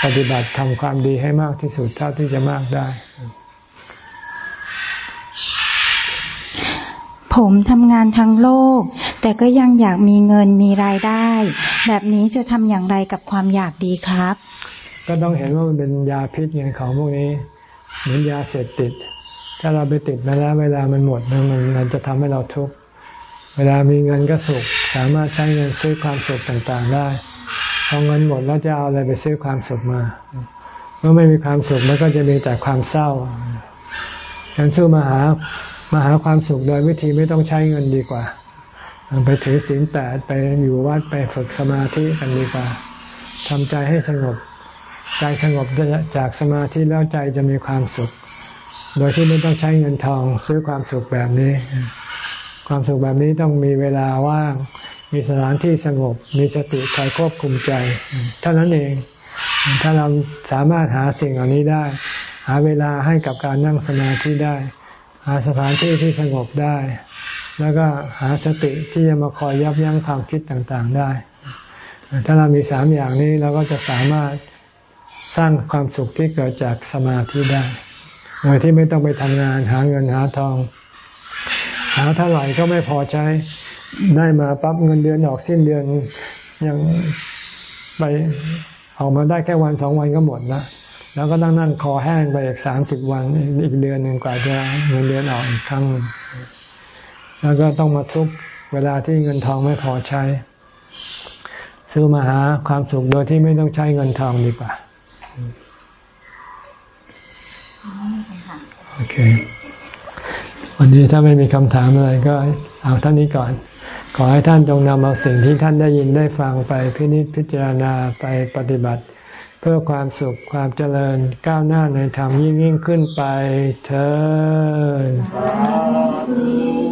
ปฏิบัติทำความดีให้มากที่สุดเท่าที่จะมากได้ ผมทำงานทั้งโลก แต่ก็ยังอยากมีเงินมีรายได้ แบบนี้จะทำอย่างไรกับความอยากดีครับ ก็ต้องเห็นว่ามันเป็นยาพิษเงินของพวกนี้ เหมือนยาเสพติด ถ้าเราไปติดมาแล้วเวลามันหมดมันมันจะทำให้เราทุกข์เวลามีเงินก็สุข สามารถใช้เงินซื้อความสุขต่างๆได้พอเงินหมดแล้วจะเอาอะไรไปซื้อความสุขมาเมื่อไม่มีความสุขมันก็จะมีแต่ความเศร้าฉันสู้มาหามาหาความสุขโดยวิธีไม่ต้องใช้เงินดีกว่า ไปถือศีลแปดไปอยู่วัดไปฝึกสมาธิกันดีกว่าทำใจให้สงบ ใจสงบจากสมาธิแล้วใจจะมีความสุข โดยที่ไม่ต้องใช้เงินทองซื้อความสุขแบบนี้ ความสุขแบบนี้ต้องมีเวลาว่าง มีสถานที่สงบ มีสติคอยควบคุมใจ เท่านั้นเอง ถ้าเราสามารถหาสิ่งเหล่านี้ได้ หาเวลาให้กับการนั่งสมาธิได้ หาสถานที่ที่สงบได้ แล้วก็หาสติที่จะมาคอยยับยั้งความคิดต่างๆได้ ถ้าเรามีสามอย่างนี้เราก็จะสามารถสร้างความสุขที่เกิดจากสมาธิได้ โดยที่ไม่ต้องไปทำงานหาเงินหาทอง หาเท่าไหร่ก็ไม่พอใช้ได้มาปั๊บเงินเดือนออกสิ้นเดือนยังไปออกมาได้แค่วันสองวันก็หมดนะแล้วก็ต้องนั่งคอแห้งไปอีกสามสิบวันอีกเดือนหนึ่งกว่าจะเงินเดือนออกอีกครั้ง แล้วก็ต้องมาทุกเวลาที่เงินทองไม่พอใช้ ซื้อมาหาความสุขโดยที่ไม่ต้องใช้เงินทองดีกว่าโอเค วันนี้ถ้าไม่มีคำถามอะไรก็เอาท่านนี้ก่อน ขอให้ท่านจงนำเอาสิ่งที่ท่านได้ยินได้ฟังไปพินิจพิจารณาไปปฏิบัติ เพื่อความสุขความเจริญก้าวหน้าในธรรมยิ่งยิ่งขึ้นไปเธอ